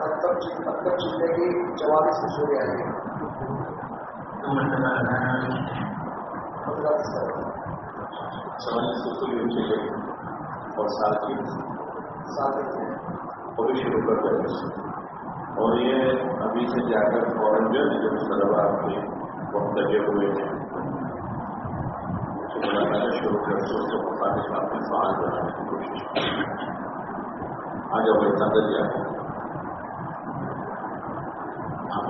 अब तक अब तक चिल्ले की चवालीस मशहूरी आई है दो मरतबा लगाना पंद्रह सौ चवालीस सौ की चाहिए और साल की सात दिन वो भी शुरू कर देंगे और ये अभी से जाकर फौरन जो है जो मतलब आपके वक्त लगे हुए हैं तो मुलाकातें शुरू कर के उसको पाकिस्तान में फाल बनाने की कोशिश करें आ जाओ इतना दरिया आप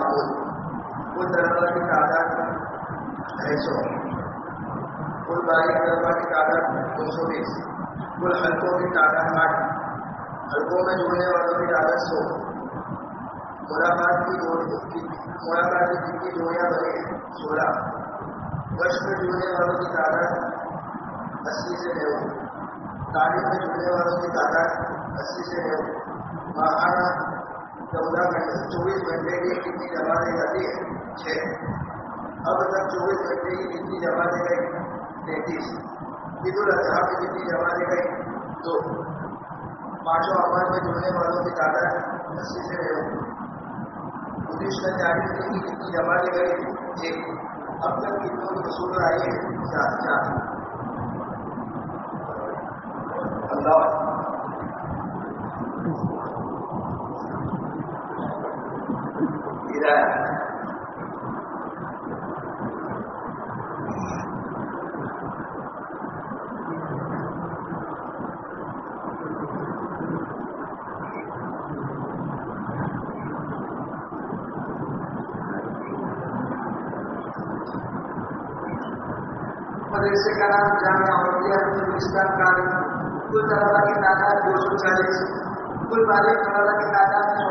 माहौल कुल तलबा की तादाद की तादाद दो सौ बीस कुल हल्कों की तादाद आठ हल्कों में जुड़ने वालों की तादाद सौ मुलाकात की मुलाकात की जोड़ियाँ बनी हैं सोलह वर्ष में जुड़ने वालों की तादाद अस्सी से नेવું तालीम में जुड़ने वालों की तादाद अस्सी से नेવું माहाना चौदह घंटे चौबीस घंटे की कितनी जमातें जाती है छः अब तक चौबीस घंटे की कितनी जमातें गई तैतीस। ईद उल अजहा की कितनी जमातें गई दो। पाँचों अमाल में जुड़ने वालों की तादाद अस्सी से नेવું उन्नीस में चालीस दिन की कितनी जमातें गई एक अब तक कितनों की वसूल आई है चार चार। अल्लाह। अहमदिया हिंदुस्तान का कुल तलबा की तादाद दो सौ चालीस कुल बालिग तलबा की तादाद सौ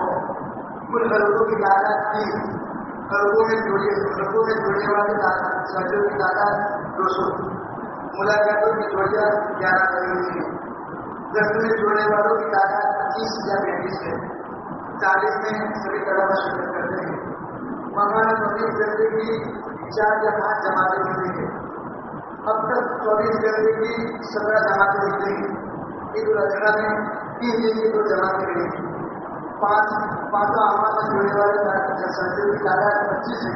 कुल हल्कों की तादाद तीन हल्कों में जुड़े हल्कों में जुड़ने वाली सर्जों की तादाद दो सौ मुलाकातों की जोड़ियाँ ग्यारह हुई है दस में जुड़ने वालों की तादाद पच्चीस या पैंतीस है चालीस में सभी तरह का शिरकत करते हैं वहाँ चौबीस घंटे की चार जमात जमातें होती है। अब तक चौबीस घंटे की सत्रह जमातें हैं ईद उल में तीन दिन की दो जमातें हुई पाँच, पाँचों आमाद में जुड़ने वाले संसद की तादाद पच्चीस है।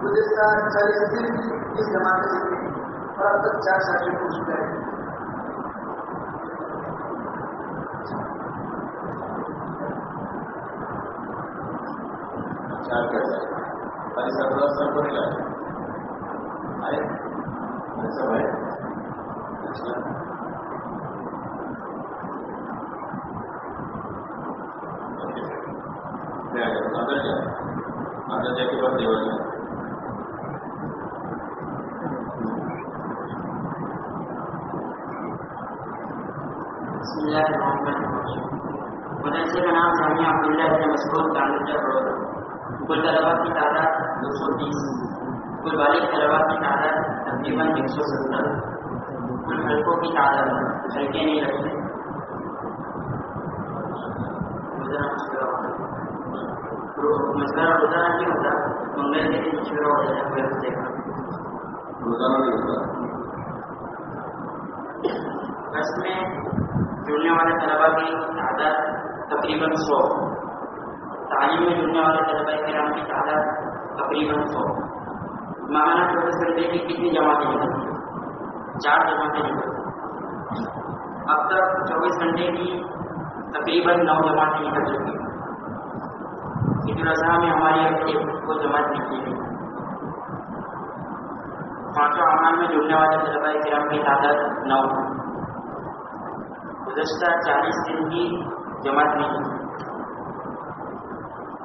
गुजशत चालीस दिन इस जमाते से हुई और अब तक चार साथियों को चुका है। चार कैसे अरे सत्रह साल पर क्या है। कुल वाले तलबा की तादाद तकरीबन एक सौ सत्तर कुल हल्कों की तादाद हल्के नहीं रखते मसला रोज़ाना नहीं होता मंगल के दिन शुरू हो जाता है हफ़्ते का रोज़ाना नहीं होता बस में जुड़ने वाले तलबा की तादाद तकरीबन सौ तालीम में जुड़ने वाले तलबा कराम की तादाद तकरीबन सौ माहाना चौबीस घंटे की कितनी जमातें निकलती चार जमातें निकलती अब तक चौबीस घंटे की तकरीबन नौ जमातें निकल चुकी हैं। ईद अजहा में हमारी अब एक को जमात निकली गई पाँचों अमान में जुड़ने वाले तलबा कराम की तादाद नौ गुजशत चालीस दिन की जमात नहीं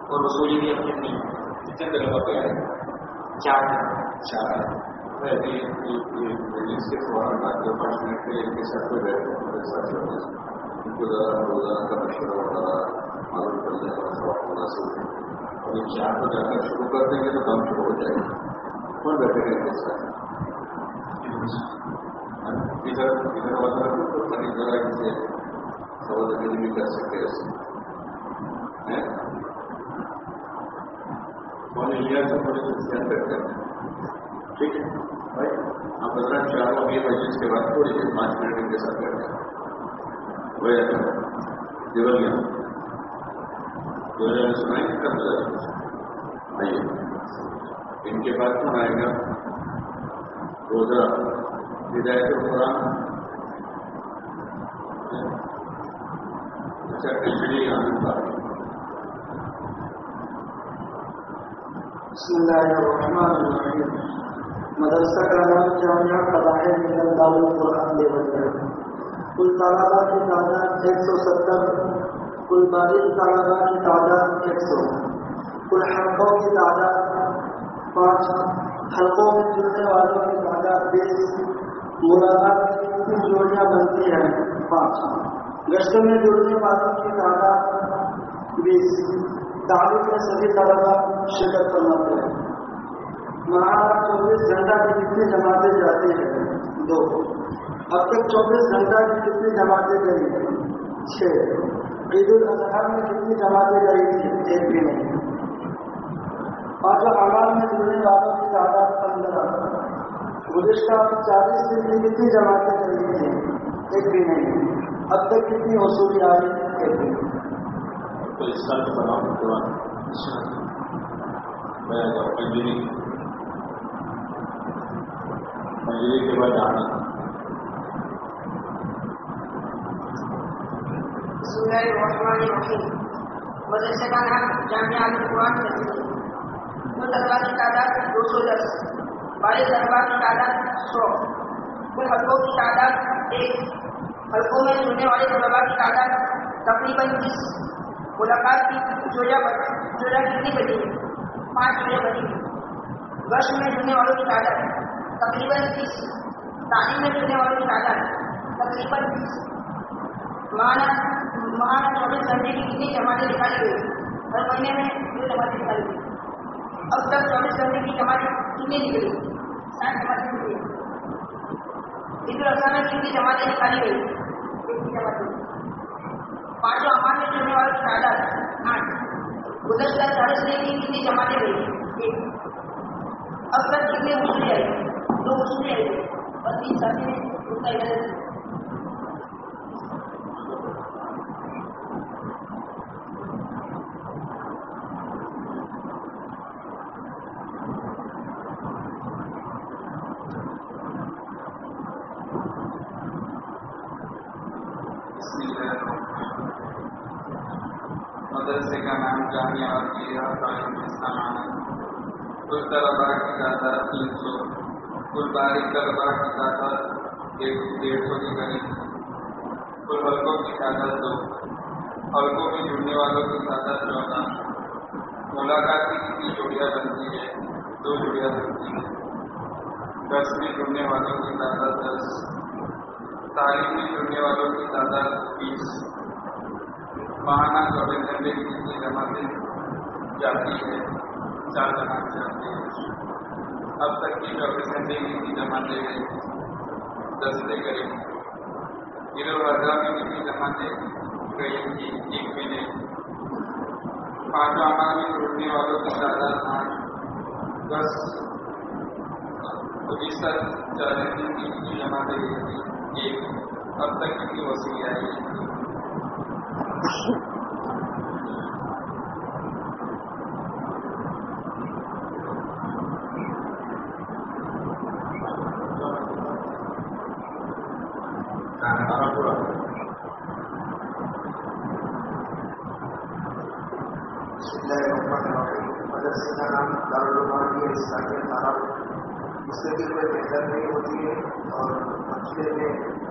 और वसूली भी तक नहीं कितने तलबा पे आए चार चार है ये ये ये बिल्डिंग से फ़ौरन बाद दो पाँच मिनट के लिए इनके साथ कोई बैठे उनके साथ चलते उनको ज़रा रोज़ाना का मशवरा वगैरह मालूम कर लेना सवाल मुनासिब है और ये चार को जाकर शुरू कर देंगे तो काम शुरू हो जाएगा कौन बैठेगा इनके साथ इधर इधर वाला तो बड़ी जरा इनसे सवाल भी कर सकते हैं ऐसे हैं कौन लिया थोड़े से ध्यान करते हैं। ठीक है? भाई, आप बता चाहो ये मस्जिद के बाद थोड़ी देर, पाँच मिनट इनके साथ बैठे हो। जाता है देवलिया देवलिया में सुनाएँगे कब बता आइए इनके बाद कौन आएगा? रोजा। हिदायत कुरान। अच्छा खिचड़ी आनंद बसमीम मदरसा का नाम जामिया फलाह मिलल कुरान देवल कुल तलबा की तादाद एक सौ सत्तर, कुल बारिश तलबा की तादाद एक सौ। कुल हल्कों की तादाद पाँच, हल्कों में जुड़ने वालों की तादाद बीस मुलाकात की तीन जोड़ियाँ बनती हैं पाँच। गश्त में जुड़ने वालों की तादाद बीस। तालीम में सभी तलबा शिरकत फरमाते हैं महाराज चौबीस घंटा की कितनी जमातें जाती हैं? दो। अब तक चौबीस घंटा की कितनी जमातें गई हैं? छः ईद उल अजहा में कितनी जमातें गई थी? एक भी नहीं। और जो अमाल में जुड़ने वालों की तादाद पंद्रह। गुजशत चालीस दिन की कितनी जमातें गई थी एक भी नहीं। अब तक कितनी वसूली आई एक भी नहीं। तो इस साल का बनाओ कुरान मैं मंजूरी के बाद आना का तादाद दो सौ दस की तादाद सौ हल्कों की तादाद एक हल्कों में जुड़ने वाले तलबा की तादाद तकरीबन बीस मुलाकात की जोजा जोजा कितनी बनी, पाँच जोजा बनी। वर्ष में जुड़ने वालों की तादाद, तकरीबन तीस तालीम में जुड़ने वालों की तादाद, तकरीबन बीस माना माना चौबीस घंटे की कितनी जमातें निकाली गई, हर महीने में दो जमातें निकाली गई। अब तक चौबीस घंटे की जमातें कितनी निकली साठ जमातें निकली ईद उल अजहा कितनी जमातें निकाली गई? एक जमातें पाँचों अमान्य करने वाले फ़ायदा आठ उधर का नहीं थी किसी जमाने में अब तक कितने मुस्लिम आए दो मुस्लिम आए बस तीन साथी ने उतना इधर जामिया और कुल तलबा की तादाद तीन सौ कुल बारिक तलबा की एक डेढ़ सौ के करीब कुल हल्कों की तादाद दो हल्कों में जुड़ने वालों की तादाद चौदह मुलाकात की कितनी जोड़ियाँ बनती है। दो जोड़ियाँ बनती है दस में जुड़ने वालों की तादाद दस तालीम में जुड़ने वालों की तादाद बीस माहाना चौबीस घंटे की कितनी जमातें जाती है, चार जमात जाती है। अब तक की चौबीस घंटे की जमातें गई दस से करीब। गिरो हजा में कितनी जमातें गई थी एक महीने। पांचवा अमाल में जुड़ने वालों की तादाद आठ दस चालीस दिन की जमातें एक, अब तक वसूली आई है। उससे भी कोई बेहतर नहीं होती है और मसले में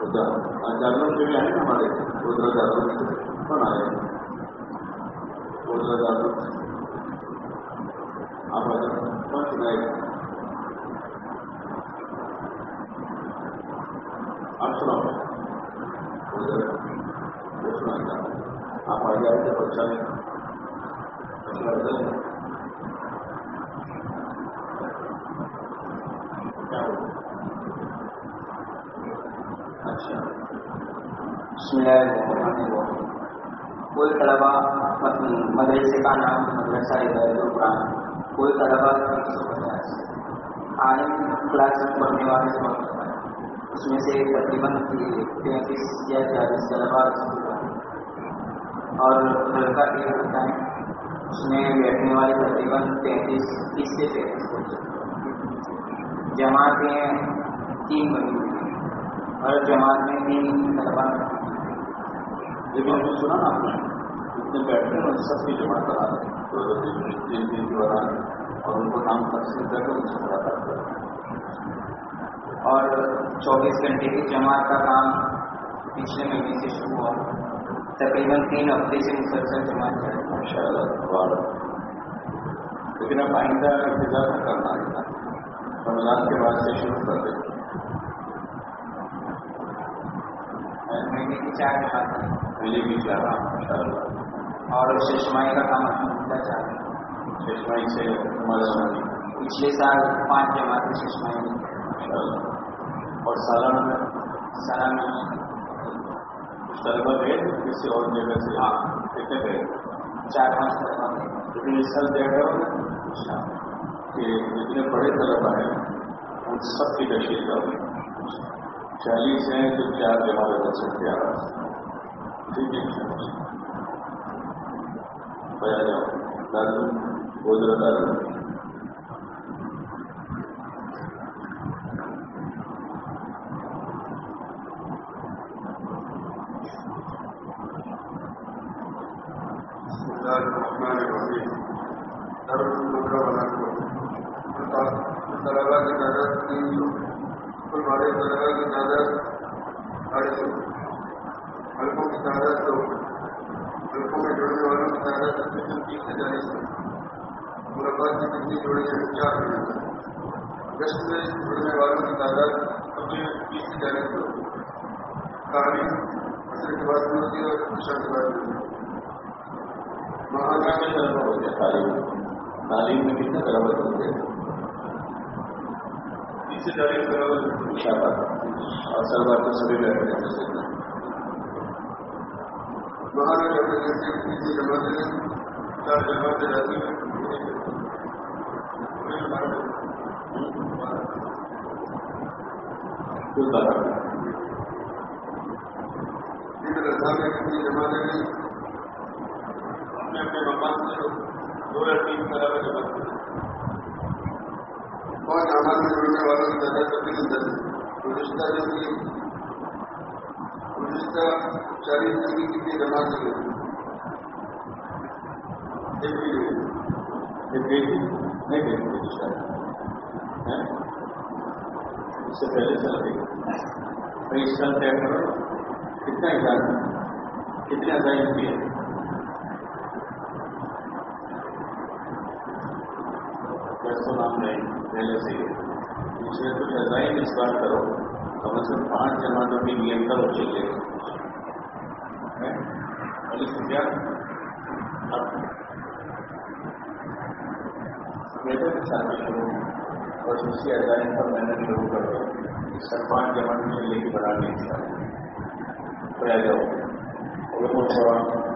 होने और जागरूक के भी आए ना हमारे उधर जागरूक से कौन आए उधर जागरूक आप आ जाओ कौन सुनाएगा आप सुनाओ उधर वो सुनाएगा आप आ जाए तो अच्छा नहीं अच्छा लगता है क्या हो अच्छा कुल तलबा मदरसे का नाम मदरसा कुरान कुल तलबा आलिम क्लास पढ़ने वाले सौ उसमें से तकरीबन तैंतीस या चालीस तलबा और लड़का एक होता है उसमें बैठने वाले तकरीबन तैंतीस तीस से तैंतीस जमातें तीन बनी हुई हैं हर जमात में तीन तलबा लेकिन अभी सुना ना आपने जितने बैठते हैं सबकी जमा करा दें तो के दौरान और उनको नाम तकसीम करके उनसे मुलाकात करें और 24 घंटे की जमात का काम पिछले महीने से शुरू हुआ। तकरीबन तीन हफ़्ते से मुसलसल जमात है। माशा लेकिन अब आइंदा इंतज़ार करना है। रमज़ान के बाद से शुरू कर दें महीने की चार जमात है महीने की चाह माशा और शेषमाई का काम रहा है शेषमाई से पिछले साल पाँच जमातें शेषमाई में माशा और सालाना में? सारा में। गए किसी और जगह से? हाँ। कितने गए? चार पाँच तलबा लेकिन इस साल क्या करोगे कि जितने बड़े तलबा हैं। उन सबकी तशरीफ़ करोगे चालीस हैं तो चार जमा कर सकते हैं ठीक है। बया जाओ दादू गोदरा दारू तलबा की तादाद तीन सौ कुल बड़े तलबा की तादाद अढ़ाई सौ हल्कों की तादाद दो हल्कों में जुड़ने वालों की तादाद तकरीबन तीस से चालीस है मुलाकात की है क्या है गश्त में जुड़ने वालों की तादाद अपने बीस से जाने की कहानी असर के बाद में होती है और दिशा के बाद में महाराज में तरफ़ हो गया तालीम तालीम में कितने तरह होते हैं तीस से चालीस बराबर और सरबार तो सभी रहते हैं महाराज अपने जमाते में चार जमाते रहते हैं जमाते में अपने अपने मकान से अमाल में जुड़ने वालों की गुजश्ता जो कि की कितनी जमात एक नहीं ये देखी नहीं शायद हैं? इससे पहले चल रही भाई इस साल तय करो, कितना एग्ज़ाम कितने असाइन किए बस तो नाम नहीं, पहले से ही इसमें कुछ असाइन इस बार करो कम से कम पाँच की नियम का वो चाहिए और इसमें क्या? भी साथ शुरू और दूसरी अजाइन पर मैंने शुरू कर दिया। सरपान जमाने में लेके तो आ जाओ और